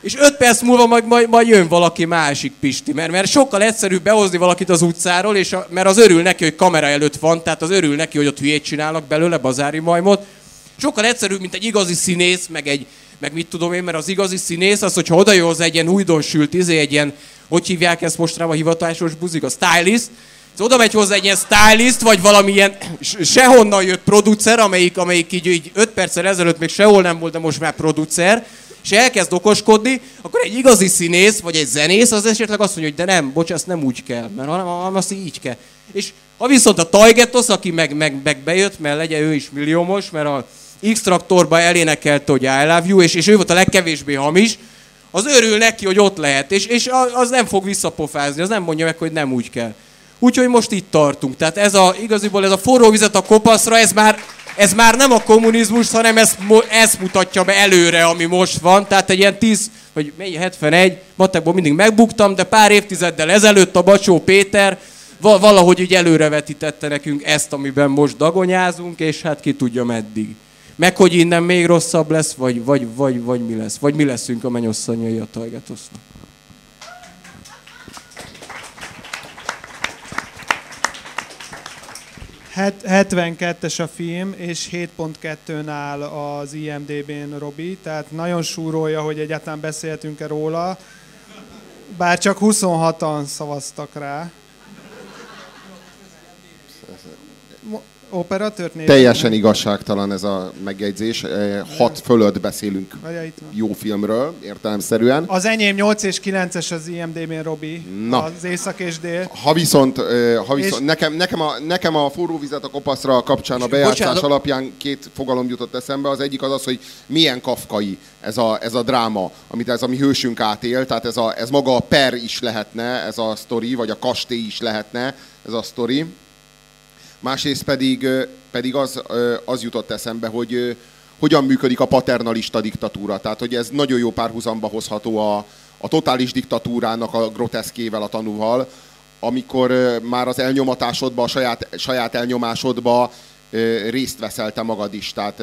És öt perc múlva majd, majd, majd jön valaki másik Pisti, mert, mert sokkal egyszerűbb behozni valakit az utcáról, és a, mert az örül neki, hogy kamera előtt van, tehát az örül neki, hogy ott hülyét csinálnak belőle, bazári majmot. Sokkal egyszerűbb, mint egy igazi színész, meg egy, meg mit tudom én, mert az igazi színész az, hogyha oda hozzá egy ilyen újdonsült, izé, egy ilyen, hogy hívják ezt most rá a hivatásos buzik, a stylist, oda megy hozzá egy ilyen stylist, vagy valamilyen sehonnan jött producer, amelyik, amelyik így, így 5 perccel ezelőtt még sehol nem volt, de most már producer, és elkezd okoskodni, akkor egy igazi színész, vagy egy zenész az esetleg azt mondja, hogy de nem, bocs, ezt nem úgy kell, mert hanem, hanem azt így kell. És ha viszont a Tajgetos, aki meg, meg, meg bejött, mert legyen ő is milliómos, mert a X-traktorba elénekelte, hogy I love you, és, és ő volt a legkevésbé hamis, az örül neki, hogy ott lehet, és, és az nem fog visszapofázni, az nem mondja meg, hogy nem úgy kell. Úgyhogy most itt tartunk. Tehát ez a, igaziból ez a forró vizet a kopaszra, ez már, ez már nem a kommunizmus, hanem ez, ez mutatja be előre, ami most van. Tehát egy ilyen 10, vagy 71, matekból mindig megbuktam, de pár évtizeddel ezelőtt a Bacsó Péter valahogy így előrevetítette nekünk ezt, amiben most dagonyázunk, és hát ki tudja meddig. Meg hogy innen még rosszabb lesz, vagy, vagy, vagy, vagy mi lesz. Vagy mi leszünk a mennyosszanyai a Tajgatosznak. 72-es a film, és 7.2-n áll az IMDB-n Robi, tehát nagyon súrolja, hogy egyáltalán beszéltünk-e róla, bár csak 26-an szavaztak rá operatőrt nézni. Teljesen igazságtalan ez a megjegyzés. Eh, hat fölött beszélünk jó filmről, értelemszerűen. Az enyém 8 és 9-es az IMDb-n, Robi. Na. Az észak és dél. Ha viszont, eh, ha viszont és... nekem, nekem, a, nekem a forró vizet a kopaszra kapcsán a bejátszás bocsánat. alapján két fogalom jutott eszembe. Az egyik az az, hogy milyen kafkai ez a, ez a dráma, amit ez a mi hősünk átél, tehát ez, a, ez maga a per is lehetne, ez a sztori, vagy a kastély is lehetne, ez a sztori másrészt pedig, pedig az, az jutott eszembe, hogy hogyan működik a paternalista diktatúra. Tehát, hogy ez nagyon jó párhuzamba hozható a, a totális diktatúrának a groteszkével, a tanúval, amikor már az elnyomatásodba, a saját, saját elnyomásodba részt veszel te magad is. Tehát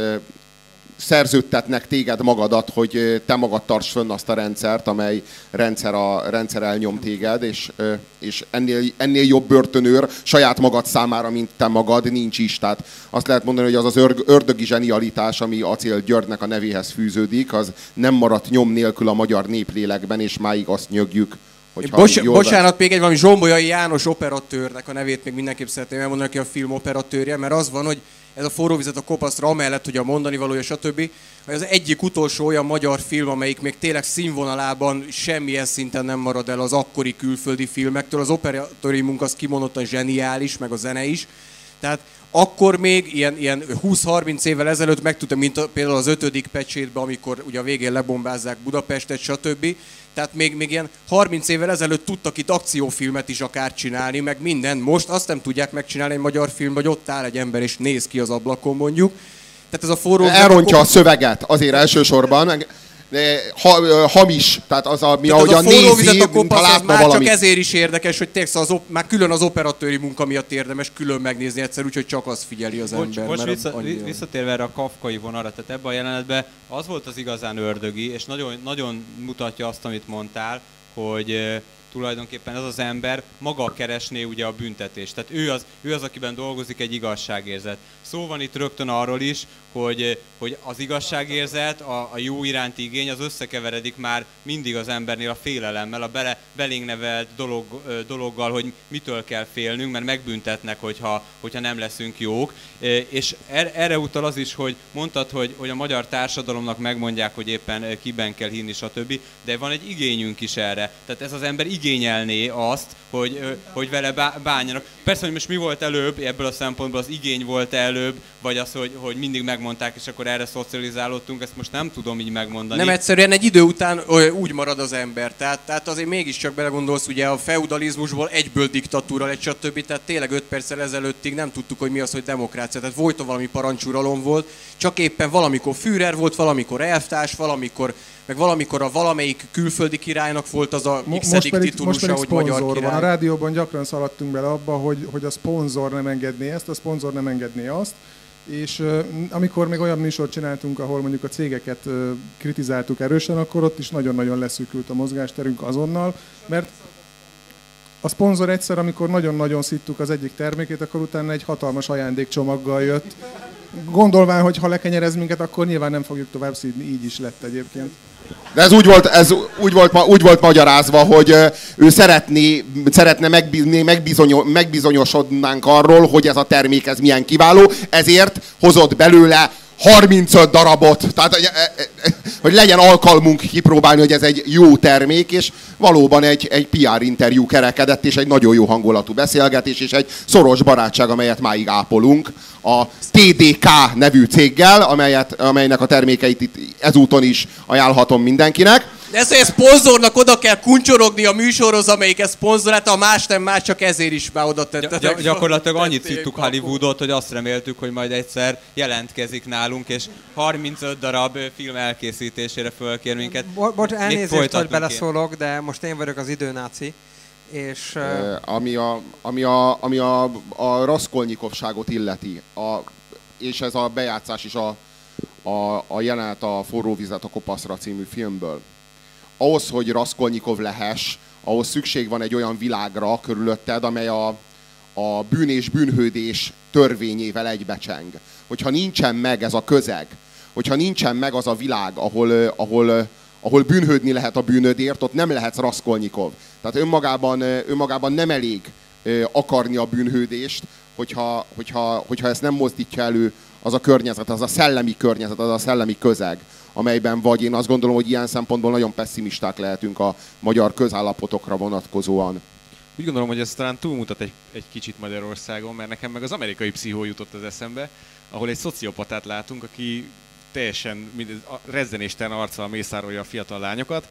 szerződtetnek téged magadat, hogy te magad tarts fönn azt a rendszert, amely rendszer, a, rendszer elnyom téged, és, és ennél, ennél jobb börtönőr saját magad számára, mint te magad, nincs is. Tehát azt lehet mondani, hogy az az ördögi zsenialitás, ami Acél Györgynek a nevéhez fűződik, az nem maradt nyom nélkül a magyar néplélekben, és máig azt nyögjük, Bos- bocsánat, még egy valami Zsombolyai János operatőrnek a nevét még mindenképp szeretném elmondani, aki a film operatőrje, mert az van, hogy ez a forró vizet a kopaszra, amellett, hogy a mondani valója, stb. Az egyik utolsó olyan magyar film, amelyik még tényleg színvonalában semmilyen szinten nem marad el az akkori külföldi filmektől. Az operatőri munka az kimondottan zseniális, meg a zene is. Tehát akkor még ilyen, ilyen 20-30 évvel ezelőtt megtudtam, mint a, például az ötödik pecsétben, amikor ugye a végén lebombázzák Budapestet, stb. Tehát még, még ilyen 30 évvel ezelőtt tudtak itt akciófilmet is akár csinálni, meg minden. Most azt nem tudják megcsinálni egy magyar film, hogy ott áll egy ember és néz ki az ablakon mondjuk. Tehát ez a forró... Elrontja a szöveget, azért elsősorban. Meg ha, hamis, tehát az, ami tehát ahogyan az a nézi, a kopasz, az már valamit. csak ezért is érdekes, hogy tényleg az op- már külön az operatőri munka miatt érdemes külön megnézni egyszer, úgyhogy csak az figyeli az bocs, ember. Most vissza, visszatérve erre a kafkai vonalra, tehát ebben a jelenetben az volt az igazán ördögi, és nagyon, nagyon mutatja azt, amit mondtál, hogy tulajdonképpen ez az ember maga keresné ugye a büntetést. Tehát ő az, ő az akiben dolgozik egy igazságérzet. Szó van itt rögtön arról is, hogy, hogy az igazságérzet, a, a jó iránti igény az összekeveredik már mindig az embernél a félelemmel, a bele, belénk nevelt dolog, dologgal, hogy mitől kell félnünk, mert megbüntetnek, hogyha, hogyha nem leszünk jók. És er, erre utal az is, hogy mondtad, hogy, hogy a magyar társadalomnak megmondják, hogy éppen kiben kell hinni, stb. De van egy igényünk is erre. Tehát ez az ember igényelné azt, hogy, hogy vele bánjanak. Persze, hogy most mi volt előbb, ebből a szempontból az igény volt előbb, vagy az, hogy, hogy mindig megmondták, és akkor erre szocializálódtunk, ezt most nem tudom így megmondani. Nem egyszerűen egy idő után úgy marad az ember. Tehát, tehát azért mégiscsak belegondolsz, ugye a feudalizmusból egyből diktatúra lett, stb. Tehát tényleg 5 perccel ezelőttig nem tudtuk, hogy mi az, hogy demokrácia. Tehát volt valami parancsuralom volt, csak éppen valamikor Führer volt, valamikor elvtárs, valamikor meg valamikor a valamelyik külföldi királynak volt az a x most pedig, titulusa, most pedig hogy magyar király. Van. A rádióban gyakran szaladtunk bele abba, hogy, hogy a szponzor nem engedné ezt, a szponzor nem engedné azt, és amikor még olyan műsort csináltunk, ahol mondjuk a cégeket kritizáltuk erősen, akkor ott is nagyon-nagyon leszűkült a mozgásterünk azonnal, mert a szponzor egyszer, amikor nagyon-nagyon szittuk az egyik termékét, akkor utána egy hatalmas ajándékcsomaggal jött. Gondolván, hogy ha lekenyerez minket, akkor nyilván nem fogjuk tovább szídni, így is lett egyébként. De ez úgy volt, ez úgy volt, úgy volt magyarázva, hogy ő szeretné, szeretne megbizonyos, megbizonyosodnánk arról, hogy ez a termék ez milyen kiváló, ezért hozott belőle 35 darabot, tehát e, e, hogy legyen alkalmunk kipróbálni, hogy ez egy jó termék, és valóban egy, egy PR interjú kerekedett, és egy nagyon jó hangulatú beszélgetés, és egy szoros barátság, amelyet máig ápolunk a TDK nevű céggel, amelyet, amelynek a termékeit itt ezúton is ajánlhatom mindenkinek. De ez, hogy a szponzornak oda kell kuncsorogni a műsorhoz, amelyik ez szponzorát, a más nem más, csak ezért is már oda tettetek. Gy- gyakorlatilag annyit szittuk Hollywoodot, hogy azt reméltük, hogy majd egyszer jelentkezik nálunk, és 35 darab film elkészítésére fölkér minket. Bo- bocs, elnézést, hogy beleszólok, de most én vagyok az időnáci. És, uh... ami a, ami a, ami a, a Raskolnikovságot illeti, a, és ez a bejátszás is a, a, a jelenet a Forró vizet a kopaszra című filmből ahhoz, hogy Raskolnikov lehess, ahhoz szükség van egy olyan világra körülötted, amely a, a bűn és bűnhődés törvényével egybecseng. Hogyha nincsen meg ez a közeg, hogyha nincsen meg az a világ, ahol, ahol, ahol bűnhődni lehet a bűnödért, ott nem lehetsz Raskolnikov. Tehát önmagában, önmagában nem elég akarni a bűnhődést, hogyha, hogyha, hogyha ezt nem mozdítja elő az a környezet, az a szellemi környezet, az a szellemi közeg, amelyben vagy. Én azt gondolom, hogy ilyen szempontból nagyon pessimisták lehetünk a magyar közállapotokra vonatkozóan. Úgy gondolom, hogy ez talán túlmutat egy, egy kicsit Magyarországon, mert nekem meg az amerikai pszichó jutott az eszembe, ahol egy szociopatát látunk, aki teljesen rezzenéstelen arccal mészárolja a fiatal lányokat,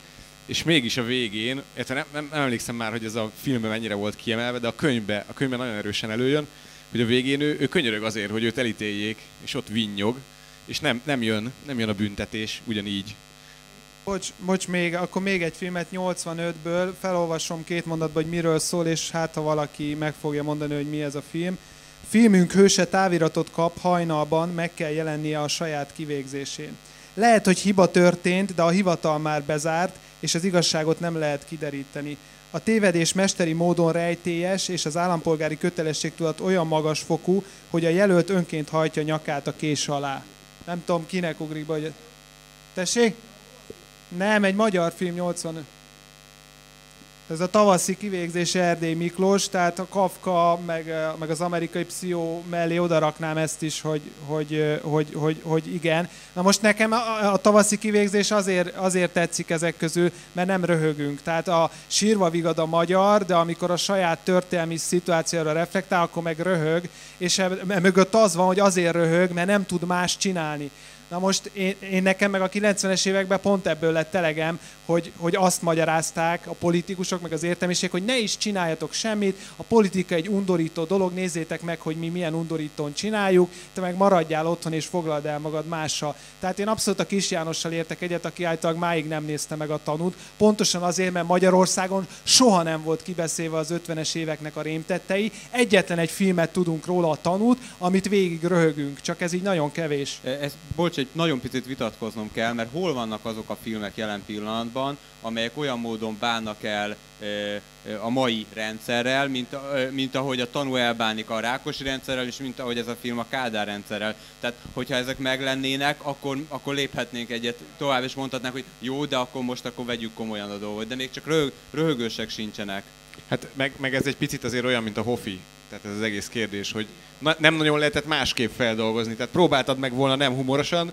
és mégis a végén, nem, nem, nem emlékszem már, hogy ez a filmben mennyire volt kiemelve, de a könyvben, a könyvben nagyon erősen előjön, hogy a végén ő, ő könyörög azért, hogy őt elítéljék, és ott vinnyog, és nem, nem, jön, nem jön a büntetés ugyanígy. Bocs, bocs, még, akkor még egy filmet 85-ből, felolvasom két mondatban, hogy miről szól, és hát ha valaki meg fogja mondani, hogy mi ez a film. Filmünk hőse táviratot kap hajnalban, meg kell jelennie a saját kivégzésén. Lehet, hogy hiba történt, de a hivatal már bezárt, és az igazságot nem lehet kideríteni. A tévedés mesteri módon rejtélyes, és az állampolgári kötelességtudat olyan magas fokú, hogy a jelölt önként hajtja nyakát a kés alá. Nem tudom, kinek ugrik be, hogy... Tessék? Nem, egy magyar film 85. Ez a tavaszi kivégzés Erdély Miklós, tehát a Kafka, meg, meg az amerikai pszichó mellé odaraknám ezt is, hogy, hogy, hogy, hogy, hogy igen. Na most nekem a, a tavaszi kivégzés azért, azért tetszik ezek közül, mert nem röhögünk. Tehát a sírva vigad a magyar, de amikor a saját történelmi szituációra reflektál, akkor meg röhög, és e, e mögött az van, hogy azért röhög, mert nem tud más csinálni. Na most én, én nekem meg a 90-es években pont ebből lett telegem, hogy, hogy azt magyarázták a politikusok, meg az értelmiség, hogy ne is csináljatok semmit, a politika egy undorító dolog, nézzétek meg, hogy mi milyen undorítón csináljuk, te meg maradjál otthon és foglald el magad mással. Tehát én abszolút a Kis Jánossal értek egyet, aki általában máig nem nézte meg a tanút, pontosan azért, mert Magyarországon soha nem volt kibeszélve az 50-es éveknek a rémtettei, egyetlen egy filmet tudunk róla a tanút, amit végig röhögünk, csak ez így nagyon kevés. Ez, bocs, bocs, egy nagyon picit vitatkoznom kell, mert hol vannak azok a filmek jelen pillanatban, amelyek olyan módon bánnak el a mai rendszerrel, mint, mint ahogy a tanú elbánik a Rákosi rendszerrel, és mint ahogy ez a film a Kádár rendszerrel. Tehát, hogyha ezek meglennének, akkor, akkor léphetnénk egyet tovább, és mondhatnánk, hogy jó, de akkor most akkor vegyük komolyan a dolgot. De még csak röhög, röhögősek sincsenek. Hát meg, meg ez egy picit azért olyan, mint a Hofi. Tehát ez az egész kérdés, hogy na, nem nagyon lehetett másképp feldolgozni. Tehát próbáltad meg volna nem humorosan,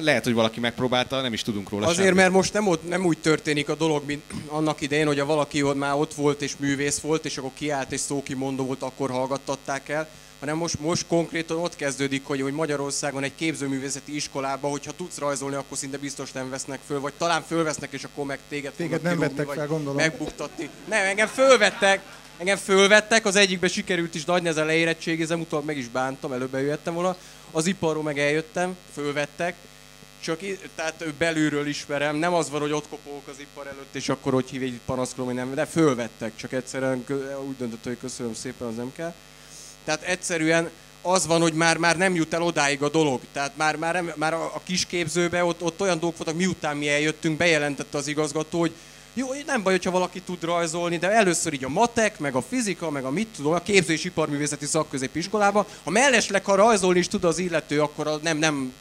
lehet, hogy valaki megpróbálta, nem is tudunk róla Azért, semmit. mert most nem, ott, nem úgy történik a dolog, mint annak idején, hogy a valaki ott már ott volt és művész volt, és akkor kiállt és szókimondó volt, akkor hallgattatták el, hanem most, most konkrétan ott kezdődik, hogy, hogy Magyarországon egy képzőművészeti iskolában, hogyha tudsz rajzolni, akkor szinte biztos nem vesznek föl, vagy talán fölvesznek, és akkor meg téged, téged nem kirúgni, vettek fel, gondolom. Megbuktatni. Nem, engem fölvettek, engem fölvettek, az egyikbe sikerült is nagy nehezen leérettségizem, utóbb meg is bántam, előbb bejöttem volna. Az iparról meg eljöttem, fölvettek, csak tehát belülről ismerem, nem az van, hogy ott kopók az ipar előtt, és akkor hogy hív egy panaszkolom, hogy nem, de fölvettek, csak egyszerűen úgy döntött, hogy köszönöm szépen, az nem kell. Tehát egyszerűen az van, hogy már, már nem jut el odáig a dolog. Tehát már, már, nem, már a, a kisképzőbe ott, ott olyan dolgok voltak, miután mi eljöttünk, bejelentette az igazgató, hogy jó, nem baj, hogyha valaki tud rajzolni, de először így a matek, meg a fizika, meg a mit tudom, a képző és iparművészeti szakközépiskolában, ha mellesleg, ha rajzolni is tud az illető, akkor a, nem, nem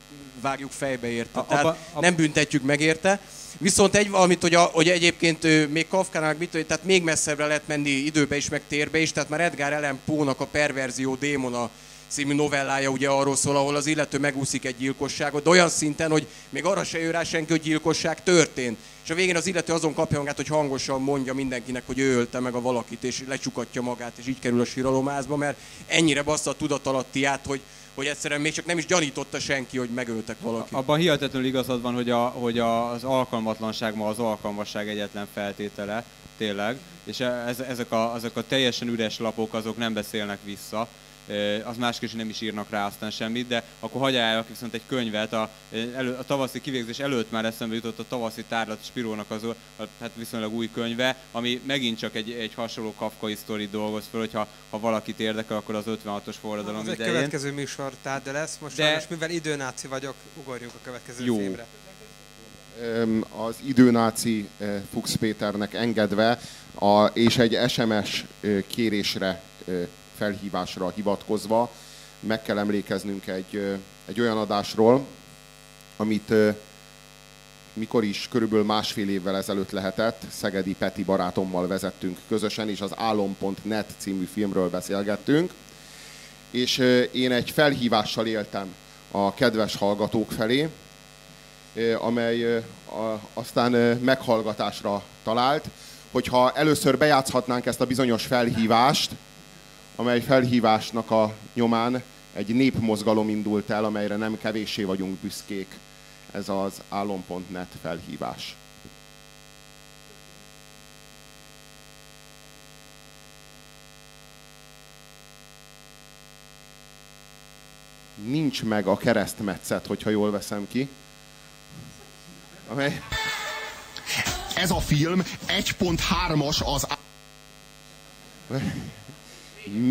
vágjuk fejbe érte. A, tehát abba, abba. nem büntetjük meg érte. Viszont egy valamit, hogy, a, hogy egyébként ő, még Kafkának mit, hogy, tehát még messzebbre lehet menni időbe is, meg térbe is, tehát már Edgar Allan Poe-nak a Perverzió démona című novellája ugye arról szól, ahol az illető megúszik egy gyilkosságot, de olyan szinten, hogy még arra se jön rá senki, hogy gyilkosság történt. És a végén az illető azon kapja magát, hogy hangosan mondja mindenkinek, hogy ő ölte meg a valakit, és lecsukatja magát, és így kerül a síralomázba, mert ennyire bassza a tudatalattiát, hogy, hogy egyszerűen még csak nem is gyanította senki, hogy megöltek valakit. Abban hihetetlenül igazad van, hogy, a, hogy az alkalmatlanság ma az alkalmasság egyetlen feltétele, tényleg, és ez, ezek, a, ezek a teljesen üres lapok azok nem beszélnek vissza, az másképp nem is írnak rá aztán semmit, de akkor hagyjálják viszont egy könyvet, a, elő, a tavaszi kivégzés előtt már eszembe jutott a tavaszi tárlat Spirónak az a, hát viszonylag új könyve, ami megint csak egy, egy hasonló kafkai sztori dolgoz föl, hogyha ha valakit érdekel, akkor az 56-os forradalom az idején. egy következő műsor, tehát de lesz. Most de... sajnos, mivel időnáci vagyok, ugorjunk a következő Jó. filmre. Az időnáci Fuchs Péternek engedve, a, és egy SMS kérésre felhívásra hivatkozva meg kell emlékeznünk egy, egy olyan adásról, amit mikor is körülbelül másfél évvel ezelőtt lehetett, Szegedi Peti barátommal vezettünk közösen, és az Álom.net című filmről beszélgettünk, és én egy felhívással éltem a kedves hallgatók felé, amely aztán meghallgatásra talált, hogyha először bejátszhatnánk ezt a bizonyos felhívást, amely felhívásnak a nyomán egy népmozgalom indult el, amelyre nem kevéssé vagyunk büszkék. Ez az állom.net felhívás. Nincs meg a keresztmetszet, hogyha jól veszem ki. Amely... Ez a film 1.3-as az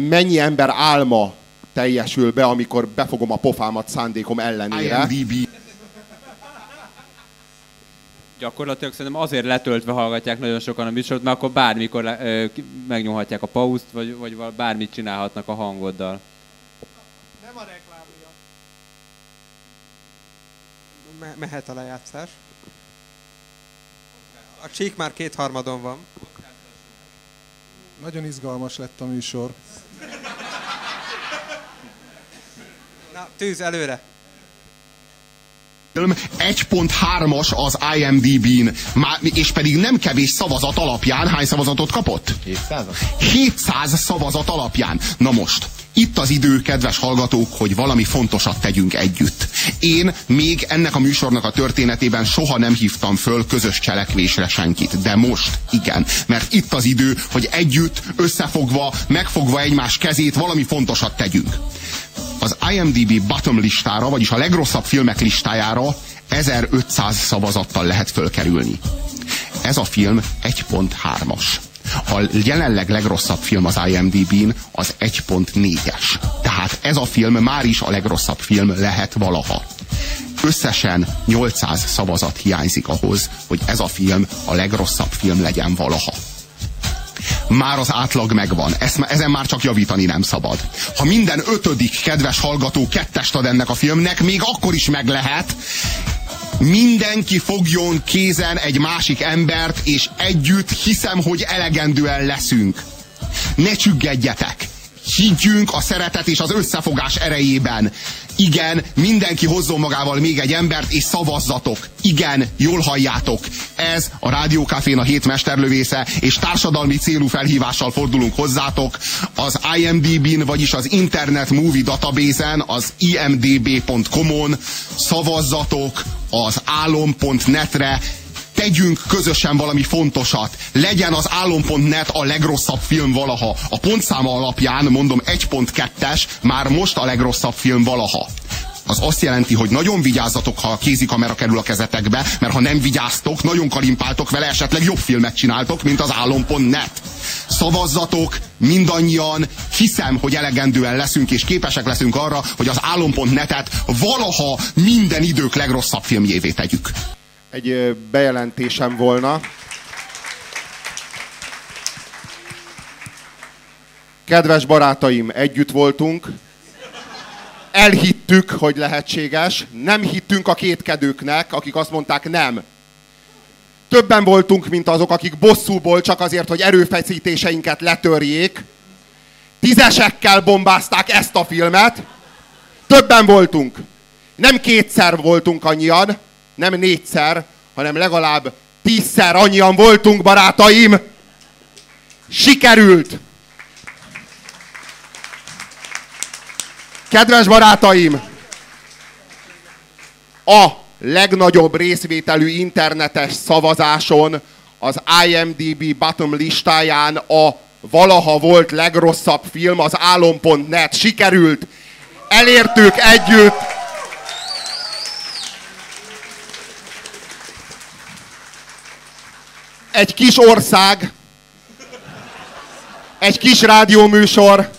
mennyi ember álma teljesül be, amikor befogom a pofámat szándékom ellenére. IMDb. Gyakorlatilag szerintem azért letöltve hallgatják nagyon sokan a műsort, mert akkor bármikor le, ö, megnyomhatják a pauszt, vagy, vagy bármit csinálhatnak a hangoddal. Nem a reklámja. Me- mehet a lejátszás. A csík már kétharmadon van. Nagyon izgalmas lett a műsor. Na, tűz előre! film 1.3-as az IMDb-n, és pedig nem kevés szavazat alapján. Hány szavazatot kapott? 700? 700 szavazat alapján. Na most, itt az idő, kedves hallgatók, hogy valami fontosat tegyünk együtt. Én még ennek a műsornak a történetében soha nem hívtam föl közös cselekvésre senkit, de most igen, mert itt az idő, hogy együtt, összefogva, megfogva egymás kezét valami fontosat tegyünk az IMDb bottom listára, vagyis a legrosszabb filmek listájára 1500 szavazattal lehet fölkerülni. Ez a film 1.3-as. A jelenleg legrosszabb film az IMDb-n az 1.4-es. Tehát ez a film már is a legrosszabb film lehet valaha. összesen 800 szavazat hiányzik ahhoz, hogy ez a film a legrosszabb film legyen valaha már az átlag megvan. Ezt, ezen már csak javítani nem szabad. Ha minden ötödik kedves hallgató kettest ad ennek a filmnek, még akkor is meg lehet. Mindenki fogjon kézen egy másik embert, és együtt hiszem, hogy elegendően leszünk. Ne csüggedjetek! Higgyünk a szeretet és az összefogás erejében. Igen, mindenki hozzon magával még egy embert, és szavazzatok. Igen, jól halljátok. Ez a Rádiókafén a hét mesterlövésze, és társadalmi célú felhívással fordulunk hozzátok. Az IMDb-n, vagyis az Internet Movie Database-en, az imdb.com-on szavazzatok az álom.net-re, tegyünk közösen valami fontosat. Legyen az álom.net a legrosszabb film valaha. A pontszáma alapján, mondom 1.2-es, már most a legrosszabb film valaha az azt jelenti, hogy nagyon vigyázzatok, ha a kézikamera kerül a kezetekbe, mert ha nem vigyáztok, nagyon kalimpáltok vele, esetleg jobb filmet csináltok, mint az álom.net. Szavazzatok mindannyian, hiszem, hogy elegendően leszünk, és képesek leszünk arra, hogy az álom.netet valaha minden idők legrosszabb filmjévé tegyük egy bejelentésem volna. Kedves barátaim, együtt voltunk. Elhittük, hogy lehetséges. Nem hittünk a kétkedőknek, akik azt mondták nem. Többen voltunk, mint azok, akik bosszúból csak azért, hogy erőfeszítéseinket letörjék. Tízesekkel bombázták ezt a filmet. Többen voltunk. Nem kétszer voltunk annyian, nem négyszer, hanem legalább tízszer annyian voltunk, barátaim. Sikerült! Kedves barátaim! A legnagyobb részvételű internetes szavazáson az IMDB bottom listáján a valaha volt legrosszabb film, az álom.net sikerült. Elértük együtt egy kis ország, egy kis rádióműsor,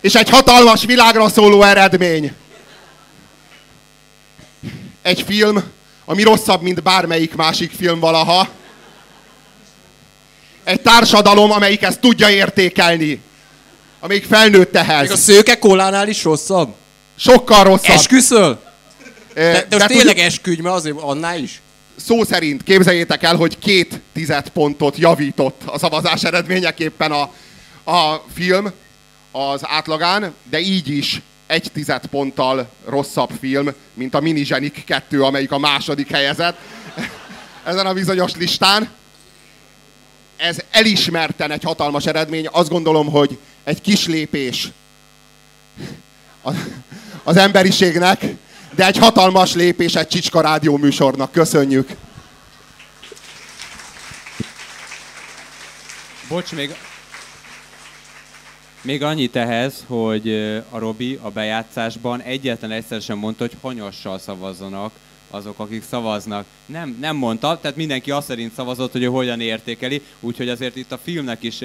és egy hatalmas világra szóló eredmény. Egy film, ami rosszabb, mint bármelyik másik film valaha. Egy társadalom, amelyik ezt tudja értékelni. Amelyik felnőtt ehhez. Még a szőke kólánál is rosszabb? Sokkal rosszabb. Esküszöl? De, de most tényleg esküdj, mert azért annál is szó szerint képzeljétek el, hogy két tized pontot javított a szavazás eredményeképpen a, a film az átlagán, de így is egy tized ponttal rosszabb film, mint a Mini Zsenik 2, amelyik a második helyezett [LAUGHS] ezen a bizonyos listán. Ez elismerten egy hatalmas eredmény. Azt gondolom, hogy egy kis lépés az emberiségnek, de egy hatalmas lépés egy Csicska rádió műsornak. Köszönjük! Bocs, még, még annyit ehhez, hogy a Robi a bejátszásban egyetlen egyszer sem mondta, hogy hanyassal szavazzanak azok, akik szavaznak. Nem, nem mondta, tehát mindenki azt szerint szavazott, hogy ő hogyan értékeli, úgyhogy azért itt a filmnek is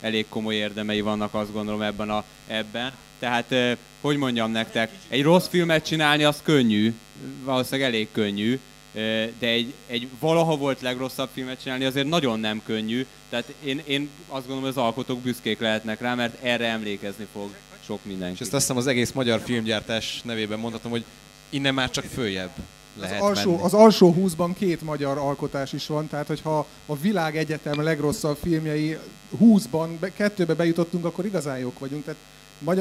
elég komoly érdemei vannak, azt gondolom ebben. A, ebben. Tehát, hogy mondjam nektek, egy rossz filmet csinálni az könnyű, valószínűleg elég könnyű, de egy, egy valaha volt legrosszabb filmet csinálni azért nagyon nem könnyű. Tehát én, én azt gondolom, hogy az alkotók büszkék lehetnek rá, mert erre emlékezni fog sok mindenki. És ezt azt hiszem az egész magyar filmgyártás nevében mondhatom, hogy innen már csak följebb lehet az alsó, menni. az alsó húszban két magyar alkotás is van, tehát hogyha a világ egyetem legrosszabb filmjei húszban, kettőbe bejutottunk, akkor igazán jók vagyunk. Tehát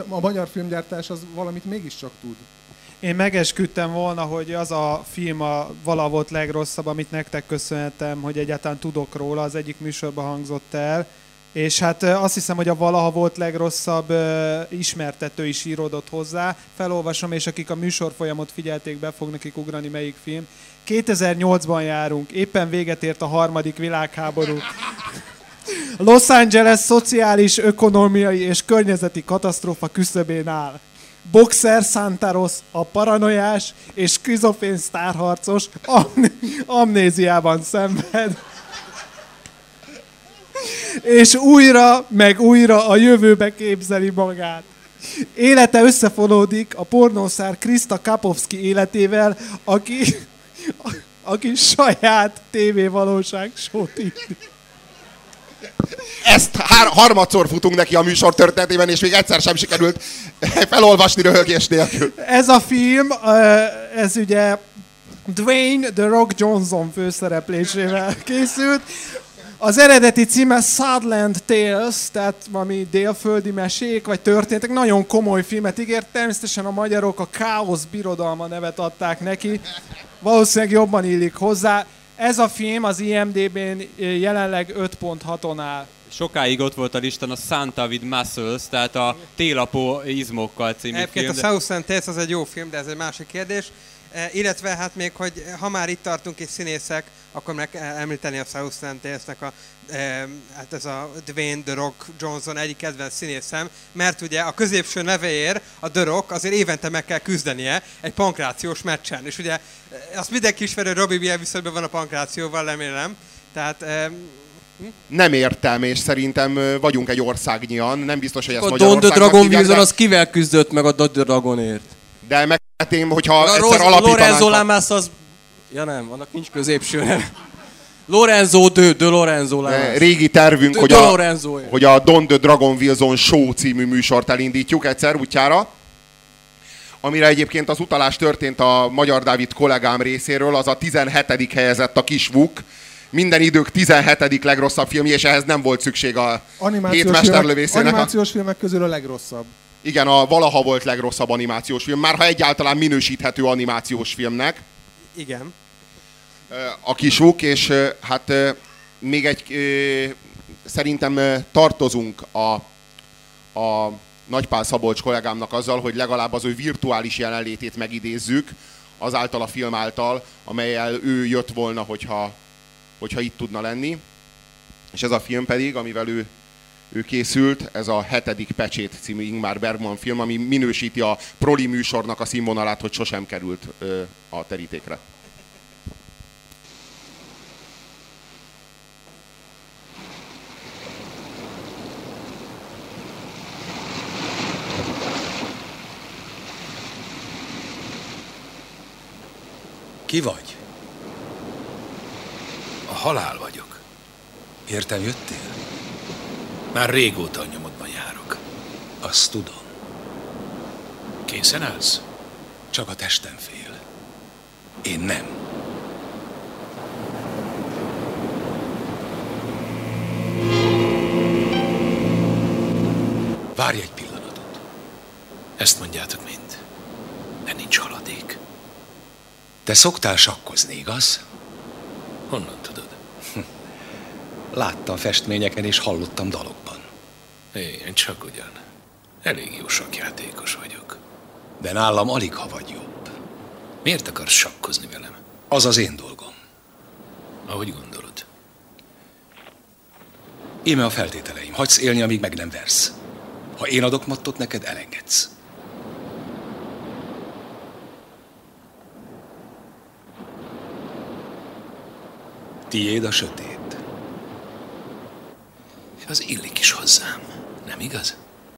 a magyar filmgyártás az valamit mégiscsak tud. Én megesküdtem volna, hogy az a film a vala volt legrosszabb, amit nektek köszönhetem, hogy egyáltalán tudok róla, az egyik műsorban hangzott el, és hát azt hiszem, hogy a valaha volt legrosszabb ismertető is íródott hozzá. Felolvasom, és akik a műsor folyamot figyelték, be fog nekik ugrani melyik film. 2008-ban járunk, éppen véget ért a harmadik világháború. Los Angeles szociális, ökonomiai és környezeti katasztrófa küszöbén áll. Boxer Santaros, a paranoiás és skizofén sztárharcos am- amnéziában szenved. És újra, meg újra a jövőbe képzeli magát. élete összefonódik a pornószár Krista Kapovski életével, aki, aki saját tévévalóság sót ír. Ezt hár, harmadszor futunk neki a műsor történetében, és még egyszer sem sikerült felolvasni röhögés nélkül. Ez a film, ez ugye Dwayne The Rock Johnson főszereplésével készült. Az eredeti címe Southland Tales, tehát valami délföldi mesék, vagy történtek. Nagyon komoly filmet ígért. Természetesen a magyarok a Káosz Birodalma nevet adták neki. Valószínűleg jobban illik hozzá. Ez a film az IMDb-n jelenleg 5.6-on áll. Sokáig ott volt a listán a Santa with Muscles, tehát a télapó izmokkal című Egyébként film. a Southland Tales az egy jó film, de ez egy másik kérdés. E, illetve hát még, hogy ha már itt tartunk és színészek, akkor meg kell említeni a Southland Tales-nek a, e, hát ez a Dwayne The Rock Johnson egyik kedvenc színészem, mert ugye a középső nevéért a The Rock azért évente meg kell küzdenie egy pankrációs meccsen, és ugye e, azt mindenki ismeri, hogy Robbie milyen viszonyban van a pankrációval, remélem. Tehát e, Nem értem, és szerintem vagyunk egy országnyian, nem biztos, hogy ezt A Don Magyarországnak the Dragon Wilson az kivel küzdött meg a Don the Dragonért? De megtehetném, hogyha A egyszer alapítanánk... Lorenzo a- Lamas az... Ja nem, annak nincs középső nem. [LAUGHS] Lorenzo de, de Lorenzo Lamas. Régi tervünk, De- hogy de a, Lorenzo. hogy a Don the Dragon Wilson Show című műsort elindítjuk egyszer útjára. Amire egyébként az utalás történt a Magyar Dávid kollégám részéről, az a 17. helyezett a Kisvuk. Minden idők 17. legrosszabb filmje, és ehhez nem volt szükség a hét Animációs filmek, mesterlövészének. a- animációs filmek közül a legrosszabb. Igen, a valaha volt legrosszabb animációs film, már ha egyáltalán minősíthető animációs filmnek. igen. A kisvuk, és hát még egy, szerintem tartozunk a, a Nagypál Szabolcs kollégámnak azzal, hogy legalább az ő virtuális jelenlétét megidézzük, azáltal a film által, amelyel ő jött volna, hogyha, hogyha itt tudna lenni. És ez a film pedig, amivel ő, ő készült, ez a hetedik pecsét című Ingmar Bergman film, ami minősíti a proli műsornak a színvonalát, hogy sosem került ö, a terítékre. Ki vagy? A halál vagyok. Értem jöttél? Már régóta a nyomodban járok. Azt tudom. Készen állsz? Csak a testem fél. Én nem. Várj egy pillanatot. Ezt mondjátok mind. De nincs haladék. Te szoktál sakkozni, igaz? Honnan tudod? Láttam festményeken és hallottam dalokban. Igen, csak ugyan. Elég jó sakjátékos vagyok. De nálam alig ha vagy jobb. Miért akarsz sakkozni velem? Az az én dolgom. Ahogy gondolod. Íme a feltételeim. Hagysz élni, amíg meg nem versz. Ha én adok mattot, neked elengedsz. Tiéd a sötét. Az illik is hozzám, nem igaz?